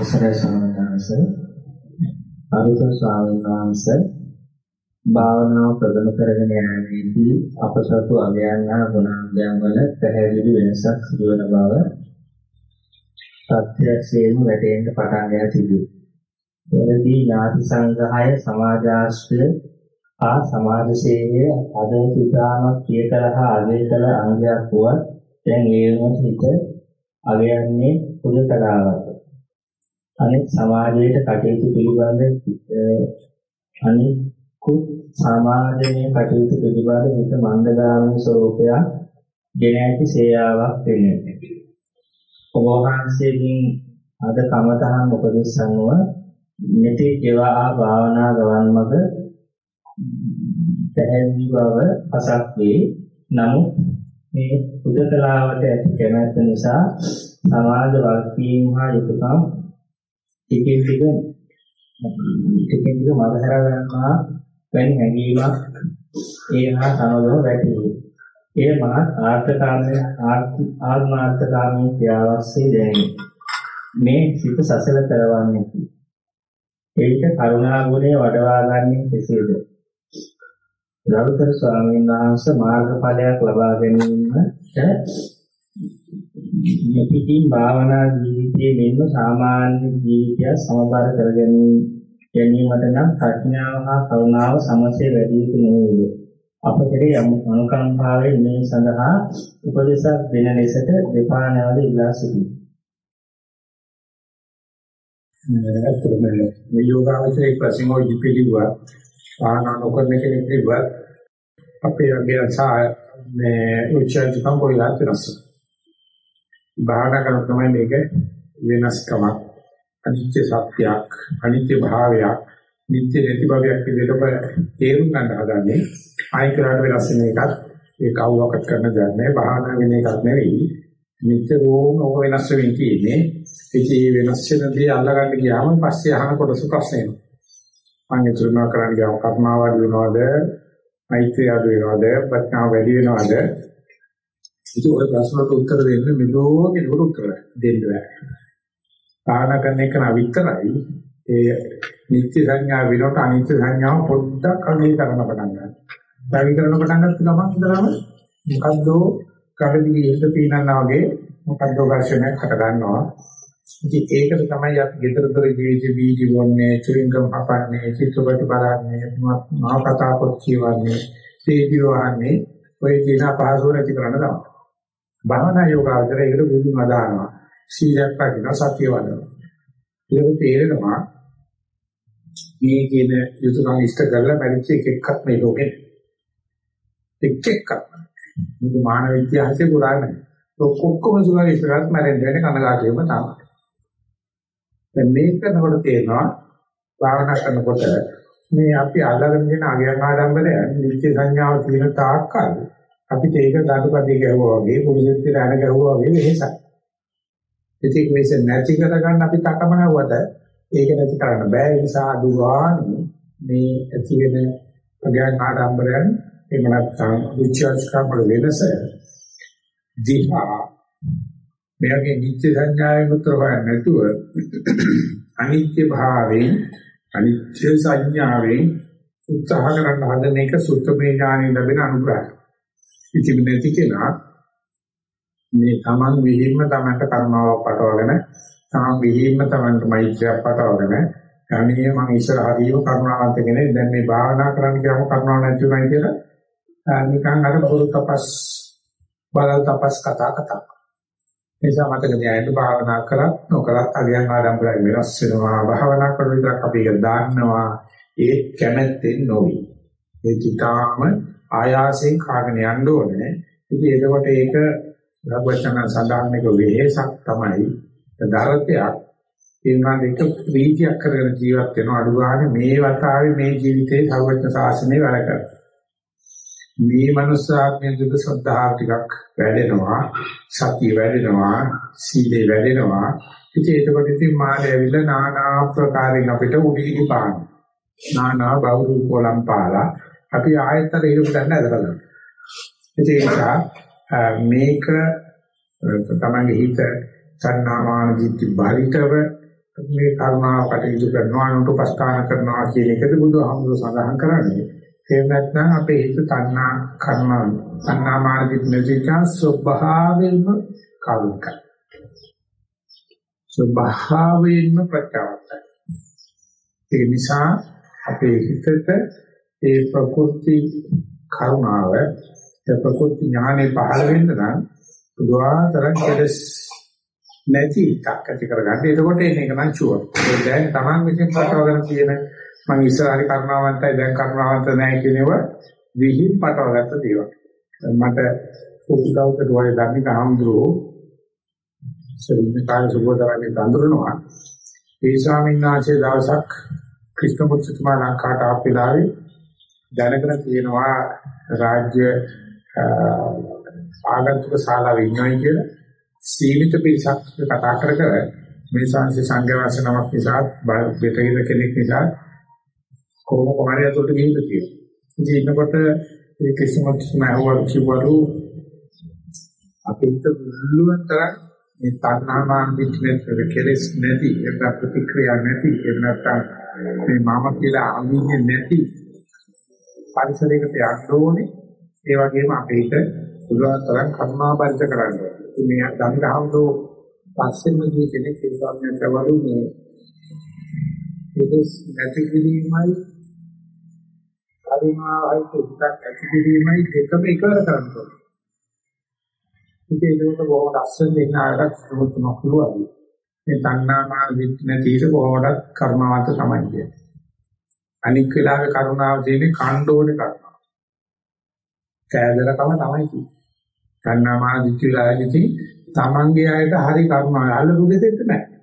අවසරයි ස්වාමීන් වහන්සේ අරුත ස්වාමීන් වහන්සේ භාවනාව ප්‍රගුණ කරගෙන යෑමේදී අපසතු අගයන් හා ගුණාංගයන් වල පැහැදිලි වෙනසක් සිදුවන බව සත්‍යයෙන් වැටෙන්න පටන් ගන්න තිබේ. එෙහිදී ඥාති සංග්‍රහය සමාජාශ්‍රය ආ සමාජ සේවය අද සිතාමත් පියකල හා අගය කළ අංගයක් වුවත් දැන් ඒ වෙනකොට හිත අගයන්නේ පුදුකලාවට. අනෙක් සමාජයේ කටයුතු පිළිබඳ අනිකුත් සමාජයේ කටයුතු පිළිබඳ හිත මන්දගාමී ස්වરૂපයක් ගෙන ඇති සේයාවක් වෙන්නේ. ඔබ වහන්සේගෙන් අද කමතහන් උපදෙස් අනුව මෙතේ කෙවා භාවනා ගවන් මඟ පැහැදිලි බව අසක් වේ. නමුත් මේ පුදකලාවට ඇති කැමැත්ත නිසා සමාජ වර්ගීම් හා යුතුයකම් ටිකෙන් ටික ටිකෙන් ටික මරහැර ගන්නවා වැනි හැඟීමක් ඒ හා සමගම වැටේ. එය මහත් ආර්ථකාමී ආත්මාර්ථකාමී ක්‍රියාවස්සේ දැනේ. මේ සිත සසල කරවන්නේ. ඒක කරුණා ගුණය වඩවා ගන්නේ කෙසේද? ගරුතර ස්වාමීන් වහන්සේ මාර්ගඵලයක් ලබා ගැනීමට මෙපිටින් භාවනා ජීවිතයේ මෙන්න සාමාන්‍ය ජීවිතය සමබර කර ගැනීමට නම් ප්‍රඥාව හා කරුණාව සමසේ වැඩි යුතු නොවේ. අප කෙරේ අනුකම්පාවෙන් මේ සඳහා උපදේශක් දෙන ලෙසට දෙපා නැවත ඉල්ලා සිටිනවා. ඇත්තටම මේ යෝගාවචරයේ ප්‍රශ්න ඔය පිළිගුවා ආනා නොකරන කෙනෙක් ඉවත් අපේ අභ්‍යාසය මේ උච්චාරකම් කොයිලා වෙනස්. භාවනා කරන තමයි මේක වෙනස්කමක් අනිත්‍ය සත්‍යයක් අනිත්‍ය භාවයක් නිත්‍ය නැති භාවයක් විදිහට ඔබ තේරුම් ගන්න හදන්නේ. ආයි කරාට වෙනස් වෙන එකක් ඒ කවුවකට කරන දෙයක් නෑ භාවනා වෙන එකක් නෙවෙයි. නිතරම ඔබ වෙනස් වෙමින් තියෙන්නේ. ඉතින් මේ වෙනස් වෙන දේ අල්ලගන්න ගියාම පස්සේ අහන කොටස ප්‍රශ්න එනවා. මම හිතනවා කරන්න ගියාම කර්මාව අඩු වෙනවද? මෛත්‍රිය අඩු වෙනවද? ප්‍රඥාව වැඩි වෙනවද? ඉතින් ඔය ප්‍රශ්නට උත්තර දෙන්න මෙලෝ කෙනෙකුට උත්තර දෙන්න බෑ භාවනා කරන එක නා විතරයි ඒ නිත්‍ය සංඥා විනෝට අනිත්‍ය සංඥාව පොඩ්ඩක් අගේ කරන්න පටන් ගන්නවා. බැරි කරන පටන් ගත්ත ගමන් ඉඳලාම මොකද්ද කඩදිගේ ඉන්න පීනන්නා වගේ මොකද්ද ඝර්ෂණයක් හට ගන්නවා. ඉතින් ඒකට තමයි අපි ගෙදරතර ජීවිත වීඩියෝ වන්නේ චුරින්ගම් අපන්නේ චිත්‍රපට බලන්නේ මහා කතා පොත් කියවන්නේ රේඩියෝ අහන්නේ ඔය කියන පහසුව නැති කරන්න තමයි. භවනා යෝගාවචරය ඒකට බුදුන් අදානවා. සීලයක් රකින්න සතිය වඩනවා. ඒක තේරෙනවා මේ කියන යුතුයකම් ඉෂ්ට කරලා බැරිච්ච එක එක්කත් මේ ලෝකෙ එක් එක්කත් මේක මානව ඉතිහාසයේ පුරාණ ඔක්කොම සුගා ඉස්සරහත් මැරෙන්න වෙන කනගාටුවෙම තමයි. දැන් මේක කරනකොට තේරෙනවා භාවනා කරනකොට මේ අපි අල්ලගෙන ඉන්න අගයන් ආඩම්බරය නිත්‍ය සංඥාව තියෙන තාක්කල් අපිට ඒක දඩුපදී ගැහුවා වගේ පුරුෂත්වයට අර ගැහුවා වගේ වෙහසක්. ඉතින් මේක නැති කරගන්න අපි තකමනවට ඒක නැති කරන්න බෑ ඒ නිසා අදුවානේ මේ ඇති වෙන අගයන් ආඩම්බරයන් එහෙම නැත්නම් විචාරස්කම් වල වෙනස දිහා මෙයාගේ නිත්‍ය සංඥාවෙන් උත්තර හොයන්න නැතුව අනිත්‍ය භාවයෙන් අනිත්‍ය සංඥාවෙන් උත්සාහ කරන්න හදන එක සුත්තමේ ඥානෙ ලැබෙන අනුග්‍රහය. ඉතින් නැති කෙනා මේ Taman විහිම්ම Tamanට කර්මාවක් පටවගෙන Taman විහිම්ම Tamanට මෛත්‍රියක් පටවගෙන අනේ මම ඉස්සර හරියම කරුණාවන්ත කෙනෙක් දැන් මේ භාවනා කරන්න ගියාම කරුණාව නැති උනායි කියලා නිකන් අර පොරු තපස් බලල් තපස් කතා කතා. නිසා මතක තියාගන්න භාවනා කරත් නොකරත් අගයන් ආඩම්බරයි වෙනස් වෙනවා භාවනා කරන විතරක් අපි ඒක දාන්නවා ඒ කැමැත්තෙන් නොවි. ඒ චිතාම ආයාසයෙන් කාගෙන යන්න ඕනේ. ඉතින් එතකොට ඒක රබචන සඳහන් එක වෙහෙසක් තමයි දරතයක් ඒ වුණාට එක ප්‍රීතියක් කරගෙන ජීවත් වෙන අඩු ගන්න මේ වතාවේ මේ ජීවිතේ සර්වඥ ශාසනය වැඩ කරනවා. මේ මනුස්සාත්මයේ දුක සද්ධාව ටිකක් වැඩෙනවා සතිය වැඩෙනවා සීලේ වැඩෙනවා ඉතින් ඒකකොට ඉතින් මාළය ඇවිල්ලා নানা ආකාරයෙන් අපිට උඩිලි පාන নানা බෞරු කොලම් පාලා අපි ආයතන ඉරුකට ගන්න ඇදලා ඉතින් ඒ නිසා මේක තමන්ගේ හිත සන්නාමාන දිට්ඨි බාහිතව මේ කරුණාව කටයුතු කරනවා අනුපස්ථාන කරනවා කියන එකද බුදුහාමුදුරුවෝ සඳහන් කරන්නේ. එහෙම නැත්නම් අපේ හිත තණ්හා කර්ම තණ්හා මාර්ගික නිසිතා ස්වභාවයෙන්ම කවුකයි. ස්වභාවයෙන්ම ප්‍රත්‍යවර්තයි. ඒ නිසා අපේ හිතට ඒ ප්‍රකෘති කරුණාව ඒ ප්‍රකෘති ඥානෙ පහළ වෙන්න නම් බුදුආතරන් කෙලස් නැති එකක් ඇති කරගන්න. එතකොට එන එක නම් ෂුවර්. ඒ දැන් Taman විසින් පටවගෙන තියෙන මම ඉස්සරහට කරුණාවන්තයි දැන් කරුණාවන්ත නැහැ කියනව විහිං පටවගත්ත දේවල්. මට උපදවකට වගේ ධර්මික හඳුරෝ සරින්න කාල සුබෝදරන්නේ දඳුරනවා. ඒ ස්වාමීන් වහන්සේ දවසක් ක්‍රිෂ්ණ මුත්තුමා ලංකාවට ආපු වෙලාවේ දැනගෙන තියෙනවා රාජ්‍ය ආගන්තුක ශාලාවේ ඉන්නවයි කියලා සීමිත පිරිසක් කතා කර කර මේ සංසි සංඝවාස නමක් නිසා බෙතහිර කෙනෙක් නිසා කොහොම කොහරි අතට ගිහින් තියෙනවා. ඉතින් ඉන්නකොට ඒ කිසිමත් නැවවල් කිව්වලු අපිට මුළුන් තරම් මේ තණ්හාමාන පිටිනෙත් කෙලස් නැති ඒක ප්‍රතික්‍රියා නැති ඒක නැත්තම් මේ මම කියලා අමින්නේ නැති පරිසරයකට යන්න ඕනේ. ඒ වගේම අපේට පුළුවන් තරම් කර්මා පරිච කරන්න ඕනේ. මේ ධම්රහමදෝ පස්සෙම දී කෙනෙක් ඒ ස්වාමීන් වහන්සේ මේ ඒකස් නැති කිරීමයි කරුණාවයි හිතක් ඇති කිරීමයි දෙකම එකවර කරන්න ඕනේ. ඉතින් ඒක බොහොම ලස්සන දෙන්න ආරක් සමුතුමක් පුළුවන්. මේ තණ්හාමාන විත් නැති ඉත කොහොමද කර්මවන්ත තමයි කියන්නේ. අනික් වෙලාවේ කරුණාව දෙන්නේ කණ්ඩෝනේ කරුණාව. කෑදරකම තමයි කියන්නේ. තණ්හාමාන විත් විලායදී තමන්ගේ අයට හරි කරුණාව අල්ලපු දෙයක් නැහැ.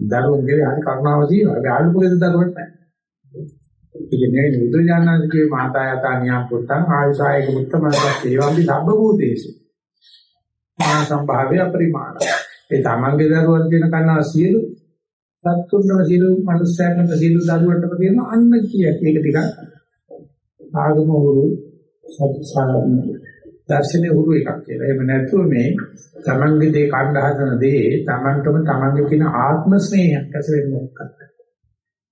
දරුවන්ගේ හරි කරුණාව තියෙනවා. ඒ අල්ලපු දෙයක් දරුවට නැහැ. ඉන්නේ බුදුජානකගේ මාතා යතා නියම් පුත්තං ආයුසායක මුත්තමනසත් ඒවම්පි සබ්බ භූතේසු. මා සම්භාවය පරිමාණ. ඒ තමන්ගේ දරුවන් කියන කන්නා සියලු සත්තුන්ම සියලු මනුස්සයන්ම සියලු දරුවන්ටම තියෙන අන්න කිය. ඒක ටිකක් ආගම උරු දර්ශනේ උරු එකක් කියලා. එහෙම නැතුව මේ තමන්ගේ දේ කණ්ඩ හදන දේ තමන්ටම තමන්ගේ කියන ආත්ම ස්නේහයක් ඇති වෙන්නේ මොකක්ද?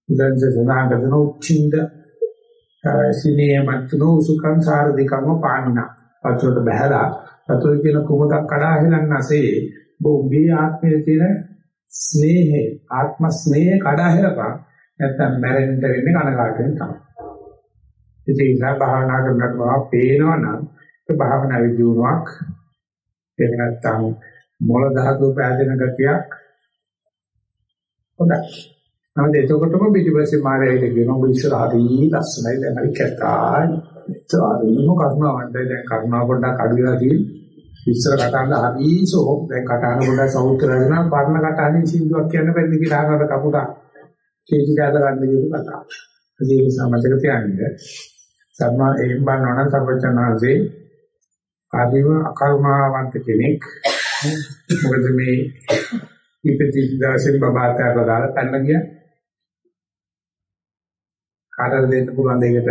ඉතින් සඳහන් කරන උච්චින්ද සිනේමත්නෝ සුඛං සාරධිකම පාණිනා. පතරට බහැලා පතර කියන කුමකක් කඩා හෙලන්නසේ බොම්බේ ආත්මයේ තියෙන ස්නේහය ආත්ම ස්නේහය කඩා හෙලපන් නැත්තම් මැරෙන්න වෙන්නේ කනකාටෙන් තමයි. ඉතින් ඉතින් භාවනා කරනකොට පේනවනම් ඒ භාවනා විදිනුවක් එහෙම නැත්තම් මොළ ධාතු පෑදෙන ගතියක් හොඳයි. නමුත් එතකොටම පිටිපස්සේ මාරයයිද කියන ඔබ ඉස්සරහට ඊ ලස්සනයි දැන් හරි කැතායි. ඒතරම කරුණාවන්තයි දැන් කරුණා පොඩ්ඩක් අඩු වෙලා තියෙන්නේ. ඉස්සර කටහඬ හරිසෝ දැන් කටහඬ පොඩ්ඩක් සවුත් කරගෙන පරණ කටහඬින් සින්දුවක් කියන්න බැරිද කියලා අහකට කපුටා. කේජි කාද ගන්න කියන කතාව. ඒ නිසා මතක තියාගන්න. සම්මා එහෙම බලනවා නම් සර්වචනාංශේ ආදීව අකරුණාවන්ත කෙනෙක්. මොකද මේ ඉපති දාසෙන් බබාට දාලා පැන්න ගියා. කාටද දෙන්න පුළුවන් දෙයකට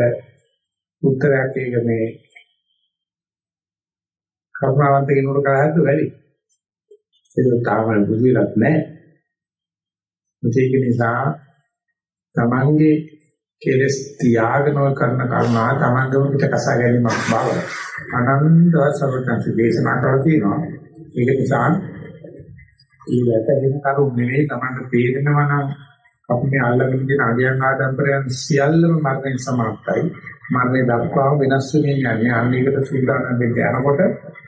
උත්තරයක් ඒක මේ කරුණාවන්ත කෙනෙකුට කරහද්ද වැඩි. ඒක තාම බුද්ධිලත් නැහැ. ඒක නිසා තමන්ගේ කෙලස් තියාගෙන කරන කරුණා තමන්ගම පිට කසා ගැනීමක් බව අනන්තව සර්වඥාන්සේ දේශනා කරලා තියෙනවා. ඒක නිසා ඒ වැටෙන කරුණ නෙවෙයි තමන්ට තේරෙනවා නම් අපි මේ අල්ලගෙන තියෙන අගයන් ආදම්බරයන් සියල්ලම මරණයෙන් සමාප්තයි. මරණය දක්වා වෙනස් වෙමින් යන්නේ. අන්නේකට සූදානම් වෙන්න යනකොට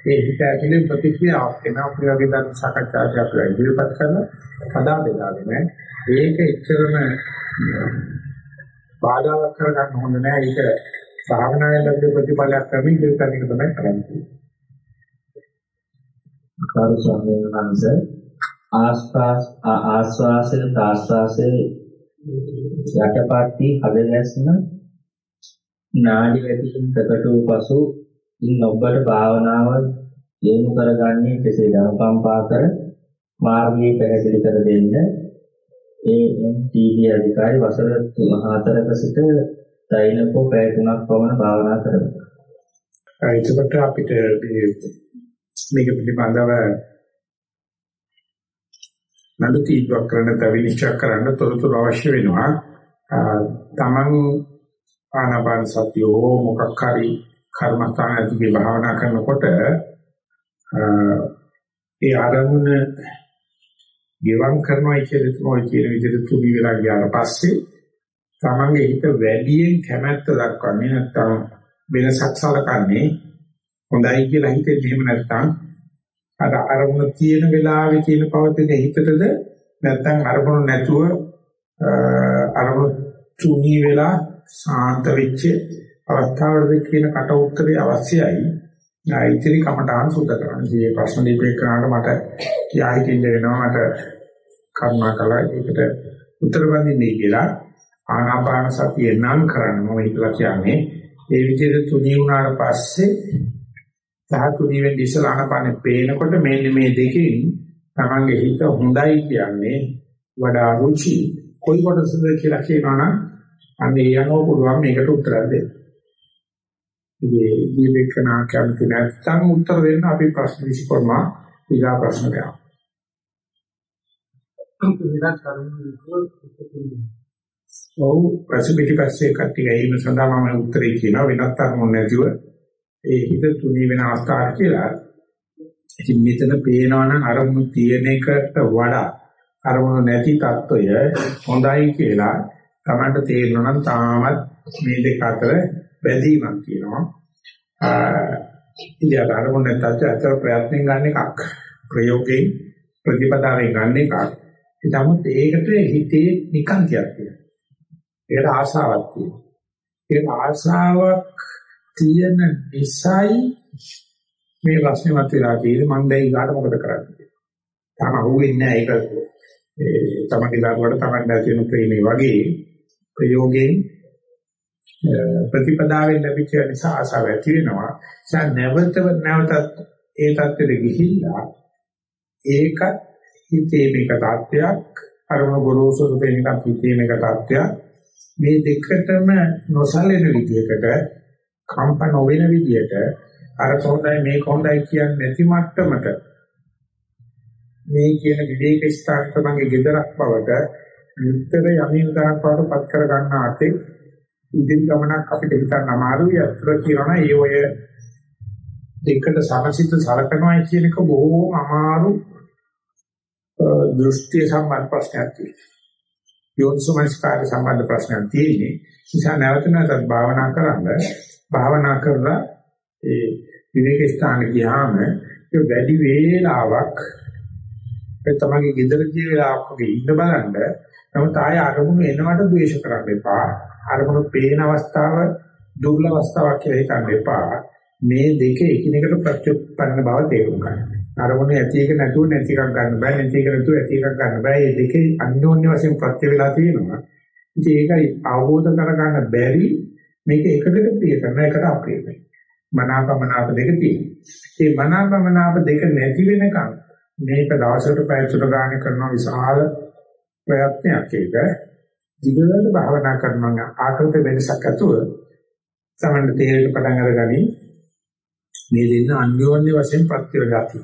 ඒ හිත ඇතුලේ ප්‍රතික්‍රියාවක් වෙනවා. අපි වගේ ධර්ම සාකච්ඡාවක් අපි ඉදිරිපත් කරන කදා බෙදාගෙන ඒක එච්චරම බාධාවක් කරගන්න හොඳ නෑ. ඒක භාවනාවේ ලැබෙන ප්‍රතිඵලයක් තමයි ඉදිරියට යන එක තමයි කරන්නේ. කාර්ය ස්වාමීන් වහන්සේ ආස්වාස් ආස්වාසය ප්‍රාස්වාසයේ යටපත්ටි හදගැස්ම නාඩි වැටීම් ප්‍රකට වූ පසු ඉන් ඔබට භාවනාව යොමු කරගන්නේ කෙසේද අනුකම්පා කර මාර්ගයේ පැහැදිලි කර දෙන්න ඒ MTB අධිකාරි වසර 4ක සිට දෛනිකව පැය 3ක් පමණ භාවනා කරනවා. ඒකට අපිට මේක පිළිබඳව නඩු තීන්දුවක් කරන්න තවිනිශ්චය කරන්න තොරතුරු අවශ්‍ය වෙනවා. තමන් ආනාපාන සතිය හෝ මොකක් හරි කර්මස්ථානයේදී භාවනා කරනකොට ඒ ආරමුණ ගෙවම් කරනවා කියන තමයි කියන විදිහට තුනි වෙලා ගියාට පස්සේ තමන්ගේ හිත වැඩියෙන් කැමැත්ත දක්වන්නේ නැත්නම් වෙනසක් සලකන්නේ හොඳයි කියලා හිතෙන්නේ එහෙම නැත්නම් අර අරමුණ තියෙන වෙලාවේ තියෙන පවතින හිතටද නැත්නම් අරමුණ නැතුව අරමුණ තුනී වෙලා සාන්ත වෙච්ච අවස්ථාවලදී කියන කට උත්තරේ අවශ්‍යයි. ඉතිරි කමටහන් සුද්ධ කරන්න. මේ ප්‍රශ්න දීපේකනට මට කියා හිටින්න වෙනවා මට කරුණා කළා ඒකට උත්තර බඳින්නේ කියලා ආනාපාන සතිය නම් කරන්න මම හිතලා කියන්නේ ඒ විදිහට තුනී වුණාට පස්සේ ධාතු නිවෙන් ඉස්සලා ආනාපානෙ පේනකොට මෙන්න මේ දෙකෙන් තමන්ගේ හිත හොඳයි කියන්නේ වඩා රුචි කොයි කොටසද කියලා කියනවනම් අන්න ඒ අනුව පුළුවන් මේකට උත්තර දෙන්න. ඉතින් දීපේකනා කැමති නැත්නම් උත්තර දෙන්න අපි ප්‍රශ්න 23 ඊගා ප්‍රශ්න ගියා. ඔව් ප්‍රතිපිටි පස්සේ කට්ටිය ඒම සඳහා මම උත්තරේ කියනවා වෙනත් අරමුණ නැතිව ඒ හිත තුනී වෙන අවස්ථාවක් කියලා. ඉතින් මෙතන පේනවනම් අරමුණු තියෙන එකට වඩා අරමුණු නැති తত্ত্বය හොඳයි කියලා Tamanට තේරෙනවා නම් තාමත් මේ දෙක අතර බැඳීමක් තියෙනවා. ඉතින් අරමුණ නැත්නම් අතර ප්‍රයත්නෙන් ගන්න එකක්. ප්‍රයෝගයෙන් ප්‍රතිපදාවෙන් ගන්න එකක්. නමුත් ඒකට හිතේ නිකන්තියක් තියෙනවා. ඒකට ආශාවක් තියෙනවා. ඒක ආශාවක් තියෙන නිසයි මේ ප්‍රශ්නේ මතුවලා තියෙන්නේ මම දැන් ඊගාට මොකද කරන්නේ. තාම අහුවෙන්නේ නැහැ ඒක. ඒ තමයි ඊගාට තමයි දැන් ප්‍රේමේ වගේ ප්‍රයෝගයෙන් ප්‍රතිපදාවෙන් ලැබිච්ච නිසා ආසාව ඇති වෙනවා. ඒ නැවත නැවතත් ඒ தත්ත්වෙට ගිහිල්ලා ඒකත් හිතේ මේක තාත්වයක් අරම ගොරෝසු රූපේ නිකන් හිතේ මේක තාත්වයක් මේ දෙකටම නොසලෙන විදිහකට කම්ප නොවන විදිහට අර කොහොඳයි මේ කොහොඳයි කියන්නේ නැති මට්ටමට මේ කියන විවේක ස්ථාන තමගේ gedarak බවට විතර යමින් තරක් බවට පත් කර ගන්න ආතේ ඉදිරි ගමනක් අපිට හිතන්න අමාරුයි අත්‍තර කියනවා ඒ ඔය දෙකට සමසිත සලකනවා කියන එක බොහෝම අමාරු දෘෂ්ටි සම්බන්ධ ප්‍රශ්නයක් තියෙනවා. යෝනිසෝමනස්කාර සම්බන්ධ ප්‍රශ්නයක් තියෙන්නේ. නිසා නැවත නැවතත් භාවනා කරන්න භාවනා කරලා ඒ විවේක ස්ථාන ගියාම ඒ වැඩි වේලාවක් ඒ තමගේ ගෙදර ජී වේලාවක් වගේ ඉන්න බලන්න නමුත් ආය අරමුණු එනවට ද්වේෂ කරන්න එපා අරමුණු පේන අවස්ථාව දුර්ලභ අවස්ථාවක් කියලා හිතන්න එපා මේ දෙක එකිනෙකට ප්‍රත්‍යুৎපන්න බව තේරුම් ගන්න. අරමුණ ඇති එක නැතුව නැති එකක් ගන්න බෑ නැති එක නැතුව ඇති එකක් ගන්න බෑ. මේ දෙකේ අන්‍යෝන්‍ය වශයෙන් ප්‍රත්‍ය වෙලා තියෙනවා. ඉතින් ඒකයි අවබෝධ කරගන්න බැරි මේක එකකට ප්‍රිය කරන එකට අප්‍රිය වෙනවා. මනාපමනාප දෙක තියෙනවා. මේ මනාපමනාප දෙක නැති වෙනකන් මේක දවසකට පැය තුන ගාන කරන විශාල ප්‍රයත්නයක් ඒක. දිගට භාවනා කරනවා ආකෘත වෙනසක් ඇතුව සමහර තේරෙන්න පටන් අරගනි මේ දෙන්න අන්‍යෝන්‍ය වශයෙන් ප්‍රත්‍යවගාති.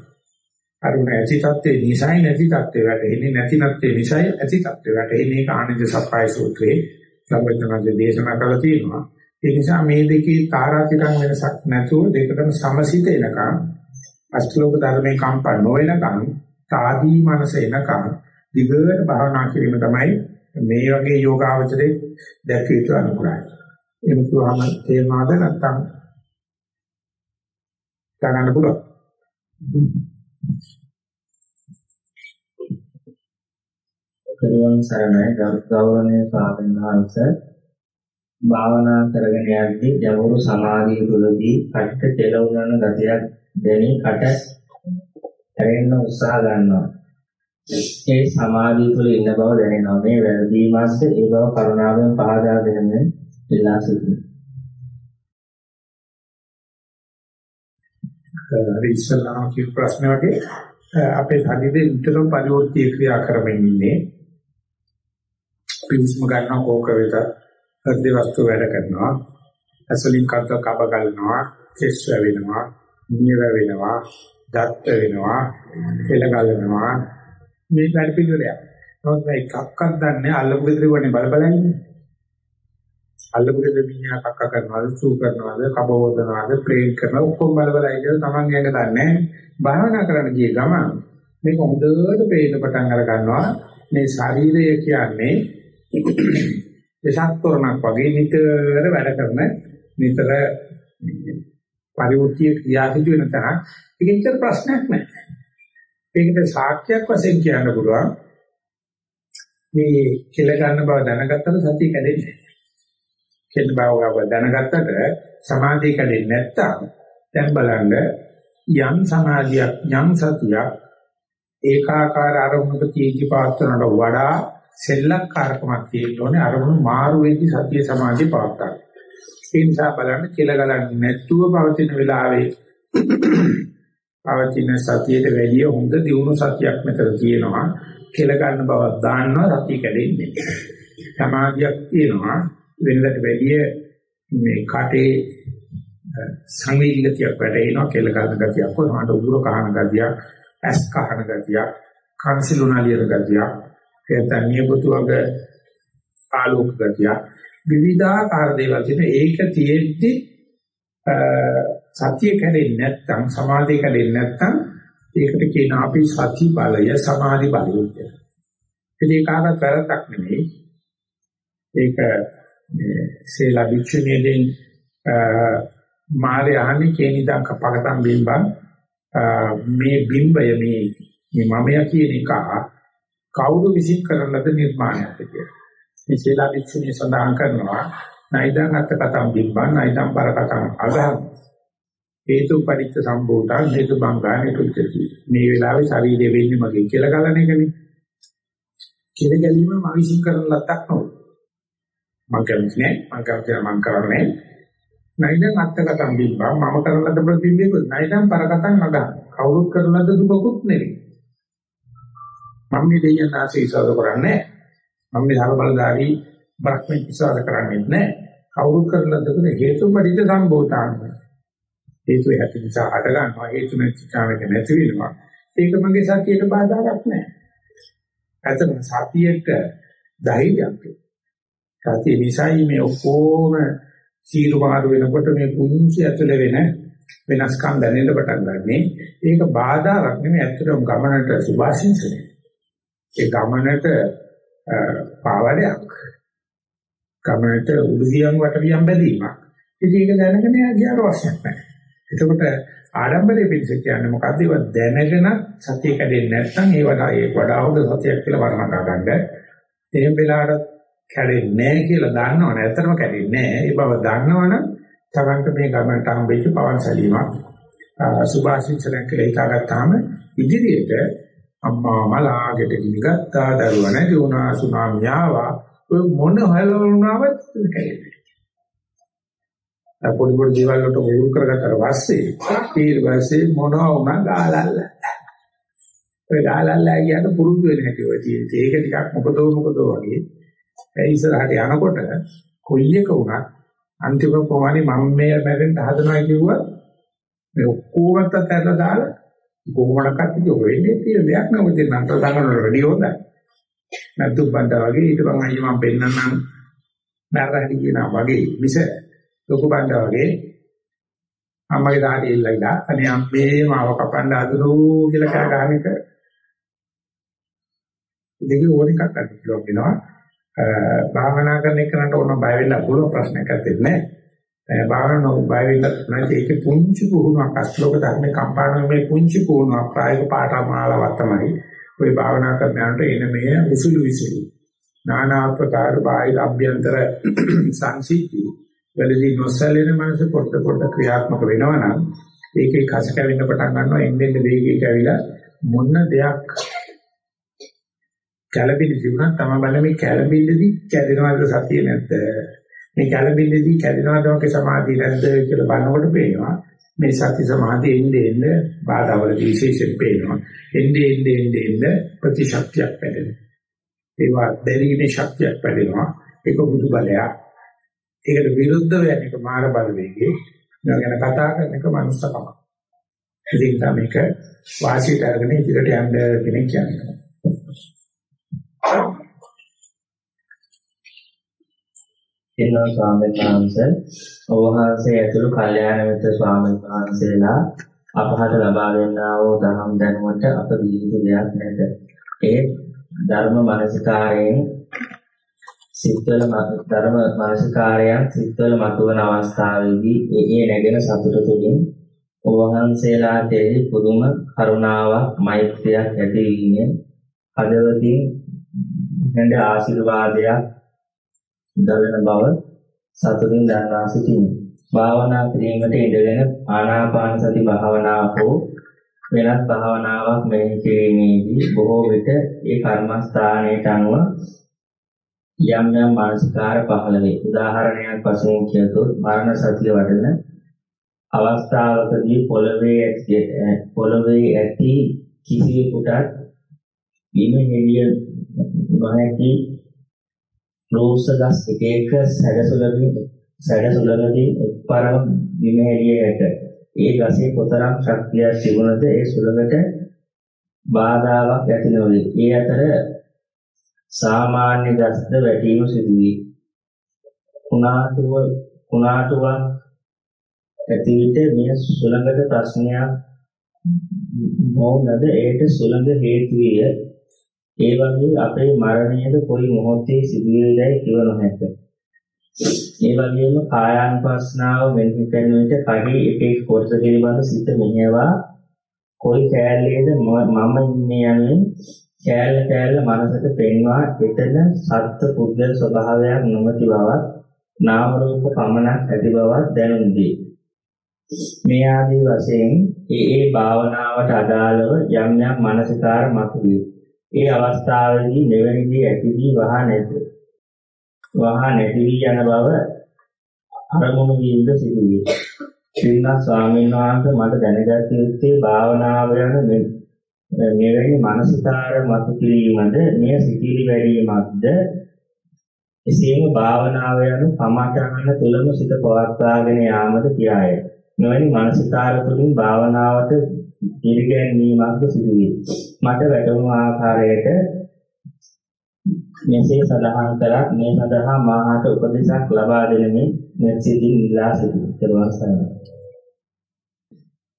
අරුණ ඇති තත්ත්වේ නිසයි නැති තත්ත්වේ වැටෙන්නේ නැති තත්ත්වේ නිසයි ඇති තත්ත්වේ වැටෙන්නේ මේක ආනන්ද සප්පයි සූත්‍රයේ සර්වඥාන්සේ දේශනා කරලා තියෙනවා. ඒ නිසා මේ දෙකේ තාරාතිරම් වෙනසක් නැතුව දෙකටම සමසිත එනකම් අෂ්ටලෝක ධර්මයේ කම්පා නොවනකම් තාදී මනස එනකම් දිගට භාවනා කිරීම තමයි මේ වගේ යෝගාවචරේ දැක්විය යුතු අනුග්‍රහය. එහෙම කිව්වම තේරෙනවද නැත්නම් ගණන් පුළුවන්. කරුවන් සරණයි ගෞරවනීය ස්වාමීන් වහන්සේ භාවනා කරගෙන යද්දී ගැඹුරු සමාධිය තුළදී කටට කෙලවුනන ගතියක් දැනි කට හැරෙන්න උත්සාහ ගන්නවා. ඒ සමාධිය තුළ ඉන්න බව දැනෙනවා. මේ වැරදීමස්ස ඒ බව කරුණාවෙන් පහදා දෙන්න ඉල්ලා සිටිනවා. හරි ඉස්සල්ලාම කියන ප්‍රශ්න වගේ අපේ ශරීරයේ විතරම පරිවර්තී ක්‍රියා කරමින් ඉන්නේ. පින්ස්ම ගන්න කෝක වෙත හෘද වස්තු වැඩ කරනවා. ඇසලින් කත කබ ගන්නවා, කෙස් වෙනවා, නිය වෙනවා, දත් වෙනවා, එල ගලනවා, මේ වැඩ පිළිවෙලයක්. නමුත් මේ එකක්වත් දන්නේ අල්ලපු ගෙදර වනේ බල බල ඉන්නේ. අල්ලපු ගෙදර මිනිහා කක්ක කරනවාද, සූ කරනවාද, කබවදනවාද, ප්‍රේම් කරනවා ඔක්කොම බල බල ඉඳලා Taman ගැන දන්නේ භාවනා කරන්න ගිය ගමන් මේක හොඳට පේන්න පටන් අර ගන්නවා. මේ ශරීරය කියන්නේ දශක්තරණක් වගේ නිතර වැඩ කරන නිතර පරිවෘත්ති ක්‍රියා සිදු වෙන තරම් ඒකෙච්චර ප්‍රශ්නයක් නැහැ. ඒකට සාක්ෂියක් වශයෙන් කියන්න පුළුවන් මේ කෙල ගන්න බව දැනගත්තට සතිය කැඩෙන්නේ නැහැ. කෙල බව දැනගත්තට සමාධිය කැඩෙන්නේ නැත්තම් දැන් බලන්න යම් සමාධියක් යම් සතියක් ඒකාකාර අරමුණක තීජි පාත්‍රනට වඩා සෙල්ලක්කාරකමක් තියෙන්න ඕනේ අරමුණු මාරු වෙද්දි සතිය සමාධිය පාත්තක්. ඒ නිසා බලන්න කෙල ගලන්නේ නැතුව පවතින වෙලාවේ පවතින සතියට වැඩිය හොඳ දියුණු සතියක් මෙතන තියෙනවා. කෙල ගන්න බව දාන්නවා සතිය කැඩෙන්නේ. සමාධියක් තියෙනවා. වෙනදට වැඩිය මේ කටේ සංවේදීකතියක් වැඩෙනවා කෙල ගන්න ගතියක් කොහොමද උගුර කහන ගතියක් ඇස් කහන ගතියක් කන්සිලුනාලියන ගතියක් එතන නියපොතු වගේ ආලෝක ගතියක්. විවිධාකාර දේවල් තියෙන ඒක තියෙද්දි සතිය කැඩෙන්නේ නැත්නම් සමාධිය කැඩෙන්නේ නැත්නම් ඒකට කියන අපි සති බලය සමාධි බලය කියලා. ඒක කාටවත් වැරද්දක් නෙමෙයි. ඒක මේ සේලා විචුණියෙන් මාරේ අහන්නේ කේනිදා කපකටම් බිම්බන් මේ බිම්බය මේ මේ මමයා කියන එක කවුරු විසින් කරන ලද නිර්මාණයක්ද කියලා. මේ සේලා විචුණිය සඳහන් කරනවා නයිදං අත්ත කතම් බිම්බන් නයිදං පර කතම් අගහං හේතු පරිච්ඡ සම්භූතං හේතු බංගානේ තුච්චති මේ වෙලාවේ ශරීරය වෙන්නේ මගේ කියලා ගලන එකනේ. කියලා ගැනීම මම විශ්ින් කරන ලද්දක් නෙවෙයි මම කියන්නේ මම කියන්නේ මම කරන්නේ නයිදං අත්තකටම් බිම්බා. මම කරන ලද ප්‍රතිබිම්බයක නයිදං පරකටම් නග කවුරුත් කරන ලද දුකකුත් නෙවෙයි මම මේ දෙයයන් ඉස්සර කරන්නේ මම මේ ධර්ම බලදාරි බ්‍රහ්මෙන් ඉස්සර කරන්නේ නැහැ කවුරුත් කරන ලද දුක හේතු පරිච්ඡ සම්භූතාංග හේතු ඇති නිසා හට ගන්නවා හේතු නැති කාමක නැති වෙනවා. ඒක මගේ සතියට බාධාවක් නැහැ ඇත්තම සතියට ධෛර්යයක්. සතිය නිසයි මේ ඔක්කොම සීරු මාරු වෙනකොට මේ කුංචි ඇතුලේ වෙන වෙනස්කම් දැනෙන්න පටන් ගන්නෙ. ඒක බාධාවක් නෙමෙයි ඇත්තටම ගමනට සුභාශිංසනය ඒ ගමනට පාවඩයක්. ගමනට උඩුවියන් වටවියන් බැදීමක් ඉතින් ඒක දැනගෙන යන්න අවශ්‍යයක් නැහැ එතකොට ආඩම්බරයේ පිළිස කියන්නේ මොකද්ද? ඒව දැනගෙන සතිය කැඩෙන්නේ නැත්නම් ඒ වඩා ඒ වඩා හොඳ සතියක් කියලා වර්ණනා ගන්න. එහෙම වෙලාවට කැඩෙන්නේ නැහැ කියලා දන්නවනේ. ඇත්තටම කැඩෙන්නේ නැහැ. ඒ බව දන්නවනම් තමන්ට මේ ගමනට හම්බෙච්ච පවන් සැලීමක් සුභාශිංසනයක් කියලා හිතාගත්තාම ඉදිරියට අම්මා මලාගෙට ගිනිගත්තා දරුවා නැති වුණා සුනාමිය ආවා ඔය මොන හලවුණාවත් කැඩෙන්නේ පොඩි පොඩි දේවල් වලට උරු කරගත්තට පස්සේ ඊට පස්සේ මොනවා වුණා ගාලල්ල. ඒ ගාලල්ල කියන පුරුදු වෙන හැටි ඔය තියෙන්නේ. ඒක ටිකක් මොකදෝ මොකදෝ වගේ. ඒ ඉස්සරහට යනකොට කොයි එක වුණත් අන්තිම ප්‍රමාණය මම මේ මැරෙන්න හදනවා කිව්වා මේ ඔක්කොමත් අතහැරලා දාලා කොහොමඩක්වත් ඉතින් වෙන්නේ තියෙන දෙයක් නෑ මොකද නතර ගන්නවට වැඩි හොඳයි. නැත්තු බණ්ඩා වගේ ඊට පස්සේ අයියා මම පෙන්නන්නම් මැරලා හිටිනා වගේ මිස ලොකු බණ්ඩා වගේ. අම්මගේ දාඩිය ඉල්ලයිලා අනේ අම්මේ මාව කපන්න හදනෝ කියලා කෑ ගහන එක. දෙකේ ඕන එකක් අද කියලා වෙනවා. භාවනා කරන එකකට ඕන බය වෙන්න පුළුවන් ප්‍රශ්නයක් ඇත්තේ නැහැ භාවනා බය වෙන්න නැති ඒක පුංචි පුහුණුවක්. අශ්ලෝක ධර්මේ කම්පාණ මේ පුංචි පුහුණුවක්. ප්‍රායෝගික පාඨමාලාවක් තමයි ඔය භාවනා කරන යනට එන මේ උසුළු විසුළු නානා ආකාර බාහිර අභ්‍යන්තර සංසිද්ධි වලදී නොසැලෙන මනස පොඩ පොඩ ක්‍රියාත්මක වෙනවා නම් ඒකේ කස කැවෙන්න පටන් ගන්නවා එන්නේ වේගයක ඇවිලා මොන දෙයක් කැළඹිලි ජීවන තමයි බලන්නේ මේ කැළඹිල්ලදී කැදෙනවද සතිය නැද්ද? මේ කැළඹිල්ලදී කැදෙනවද වගේ සමාධිය නැද්ද කියලා බලනකොට පේනවා. මේ සති සමාධිය එන්නේ එන්නේ බාධාවල විශේෂයෙන් පේනවා. එන්නේ එන්නේ එන්නේ එන්නේ ප්‍රතිශක්තියක් පැදෙනවා ඒවා දැරීමේ ශක්තියක් පැදෙනවා ඒක බුදු බලයක්. ඒකට විරුද්ධව යන එක මාන බලවේගයේ මේවා ගැන කතා කරන එක මනුස්සකම. ඉතින් මේක වාසියට අරගෙන ඉදිරියට යන්න කෙනෙක් කියන්නේ. එනවා ස්වාමීන් වහන්සේ ඔබ වහන්සේ ඇතුළු කල්යාණ මිත්‍ර ස්වාමීන් වහන්සේලා අපහට ලබා දෙන්නා වූ ධම් දැනුමට අප විහිදු දෙයක් නැත. ඒ ධර්ම මානසිකාරයෙන් සිත්වල ධර්ම මානසිකාරයන් සිත්වල මතුවන අවස්ථාවේදී ඒ ඒ නැගෙන සතුට තුළින් ඔබ වහන්සේලා කෙරෙහි පුදුම කරුණාවක් මෛත්‍රියක් ඇති වීමෙන් හදවතින් හඳ ආශිර්වාදයක් දරන බව සතුටින් දන්වා සිටිමි. භාවනා කිරීමට ඉඳගෙන ආනාපාන සති භාවනාව හෝ වෙනත් භාවනාවක් මෙහි කිරීමේදී බොහෝ විට ඒ කර්මස්ථානයට අනුව යම් යම් මානසිකාර පහළ වේ. උදාහරණයක් වශයෙන් කියතොත් මරණ සතිය වඩන අවස්ථාවකදී පොළවේ ඇති පොළවේ ඇති කිසිවෙකුටත් බිම හෙළිය නොහැකි රෝසගස් එක එක සැඩසුලකින් සැඩසුලකින් එක්වරම බිම හෙළිය ඇත. ඒ ගසේ කොතරම් ශක්තියක් තිබුණද ඒ සුලකට බාධාවක් ඇති නොවේ. ඒ අතර සාමාන්‍ය ගස්ද වැටීම සිදුවේ. කුණාටුව කුණාටුවක් ඇති විට මේ සුළඟට ප්‍රශ්නයක් නොවනද ඒට සුළඟ හේතු විය. ඒ වගේ අපේ මරණයද කොයි මොහොතේ සිදුවේදයි කිව නොහැක. ඒ වගේම කායානුපස්සනාව මෙහි කරන විට කඩේ එක එක් කොටස පිළිබඳ සිත මෙහෙවා කොයි කෑල්ලේද මම ඉන්නේ යන්නේ කෑල්ල කෑල්ල මනසට පෙන්වා එතන සත්‍ය පුද්ගල ස්වභාවයක් නොමැති බවත් නාම රූප පමණක් ඇති බවත් දැනුම්දී මේ ආදී වශයෙන් ඒ ඒ භාවනාවට අදාළව යම් යම් මානසිකාර මතුවේ. ඒ අවස්ථාවේදී මෙවැනි ඇතිවි වහ නැත. වහ නැති වී යන බව අරමුණු වීමද සිදුවේ. ශ්‍රීනාත් ස්වාමීන් වහන්සේ මට දැනගත් යුත්තේ භාවනාව යන මෙවැනි මානසිකාර මතු කිරීමද මෙය සිටිලි වැඩිවීමක්ද එසේම භාවනාව යන සමාචාරණ තුලම සිත පවත්වාගෙන යාමද කියාය. නොවැනි මානසිකාර තුළින් භාවනාවට ඉරිගැන්වීමක්ද සිදුවේ. මට වැටහුණු ආකාරයට මෙසේ සඳහන් කරත් මේ සඳහා මාහට උපදෙසක් ලබා දෙනමින් මෙසිතින් ඉල්ලා සිටිනවා.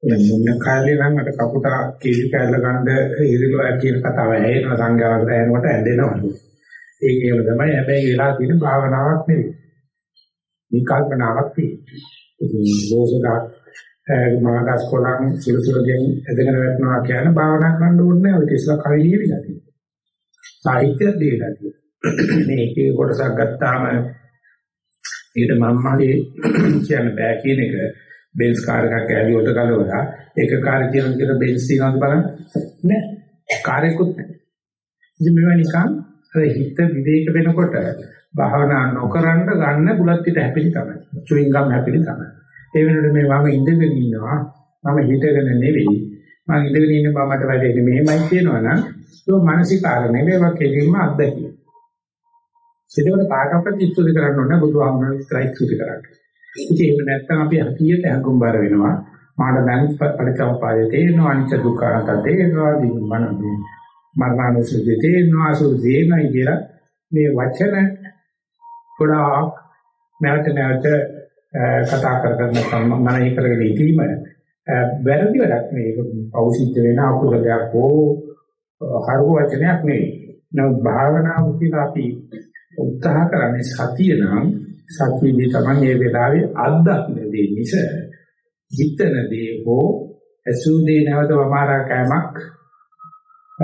මුන්න කාලේ නම් අර කපුට කීලි කැල්ල ගන්න ඉරිලා කියන කතාව ඇහෙන සංඝයාට ඇහෙනකොට ඇඬෙනවා. ඒක ඒව තමයි හැබැයි වෙලා තියෙන භාවනාවක් නෙවෙයි. මේ කල්පනාවක් තියෙන්නේ. ඉතින් දෝෂයක් මාගස් කොලන් සිලසුලගෙන් ඇදගෙන වැටෙනවා කියන භාවනා කරන්න ඕනේ නැහැ. ඔය ඉස්සලා කවි ලියවිලා තියෙනවා. සාහිත්‍ය දෙයලා තියෙනවා. මේකේ කොටසක් ගත්තාම ඊට මම්මගේ කියන්න බෑ කියන එක බෙන්ස් කාර් එකක් ඇලි උඩ ගලවලා ඒක කාර් කියන විදිහට බෙන්ස් තියනවාද බලන්න. නෑ. කාර්යකුත් නෑ. ඉතින් මේවා නිකන් අර හිත විවේක වෙනකොට භාවනා නොකරන ගන්න බුලත් පිට හැපිලි තමයි. චුයින් ගම් හැපිලි තමයි. ඒ වෙනුවට මේ වම ඉඳගෙන ඉන්නවා. මම හිතගෙන නෙවෙයි. මම ඉඳගෙන ඉන්න බව මට වැටෙන්නේ මෙහෙමයි කියනවා නම් ඒක මානසික කාරණේ මේවා කෙලින්ම අත්දැකීම. ඒකවල පාඩකපත් ඉස්තුති කරන්න ඕනේ බුදුහාමුදුරුවෝ විතරයි ඉස්තුති කරන්නේ. ඉතින් ඒක නැත්තම් අපි හතියට හඟුම්බර වෙනවා. මාඩ දැන් පරිචම්පාදේ තේරෙනවා අනිච්ච දුක්ඛ අනත්ත තේරෙනවා දිමන මරණානුසුද්ධි තේරෙනවා සුදේනයි කියලා මේ වචන ගොඩාක් නැවත නැවත කතා කරගෙන මනහි කරගෙන ඉඳීම වැරදි වැඩක් නෙවෙයි පෞසිද්ධ වෙන අකුසලයක් හෝ හරු වචනයක් නෙවෙයි. නමුත් භාවනාව කියලා අපි උත්සාහ කරන්නේ සතිය නම් සතියේදී තමයි මේ වෙලාවේ අත්දකින්න දේ මිස හිතන දේ හෝ ඇසු දේ නැවත වමාරා කෑමක්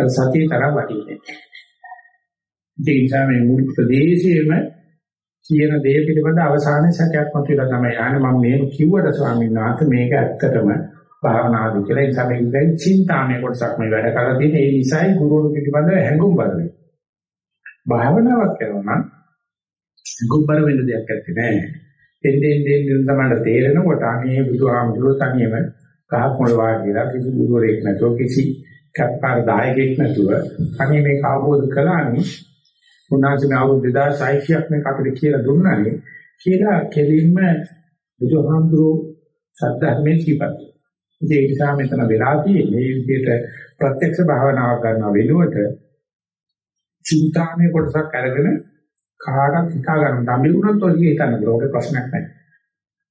සතිය තරම් වටින්නේ. ඒ නිසා මේ මුල් ප්‍රදේශයේම කියන දේ පිළිබඳ අවසාන සැකයක් මතුවලා තමයි ආන මම මේ කිව්වට ස්වාමීන් වහන්සේ මේක ඇත්තටම භාවනාද කියලා ඒ තමයි ඉතින් චින්තාමය කොටසක් මේ වැඩ කරලා තියෙන ඒ නිසයි ගුරුවරු පිළිබඳව හැඟුම් බලන්නේ. භාවනාවක් කරනවා නම් ගොබ්බර වෙන්න දෙයක් නැත්තේ නෑ. එන්නේ එන්නේ තමයි තේරෙනකොට අනේ බුදුහාමුදුරුවෝ තනියම ගහක් මොළ වාගේලා කිසි ගුරුවරයෙක් නැතුව කිසි කප්පාර දායකයෙක් නැතුව අනේ මේක අවබෝධ කළානේ උන්වහන්සේ අවුරුදු 2600ක් මේක අපිට කියලා දුන්නානේ කියලා කෙලින්ම බුදුහාමුදුරුවෝ සත්‍යමේ කීපත්. ඒ නිසා මෙතන වෙලා තියෙන්නේ මේ විදිහට ප්‍රත්‍යක්ෂ භාවනාවක් කරන වෙනුවට චින්තාමය කොටසක් අරගෙන කාටත් හිතා ගන්න දමිරුණත් ඔය හිතන්න බෑ. ඔගේ ප්‍රශ්නයක් නැහැ.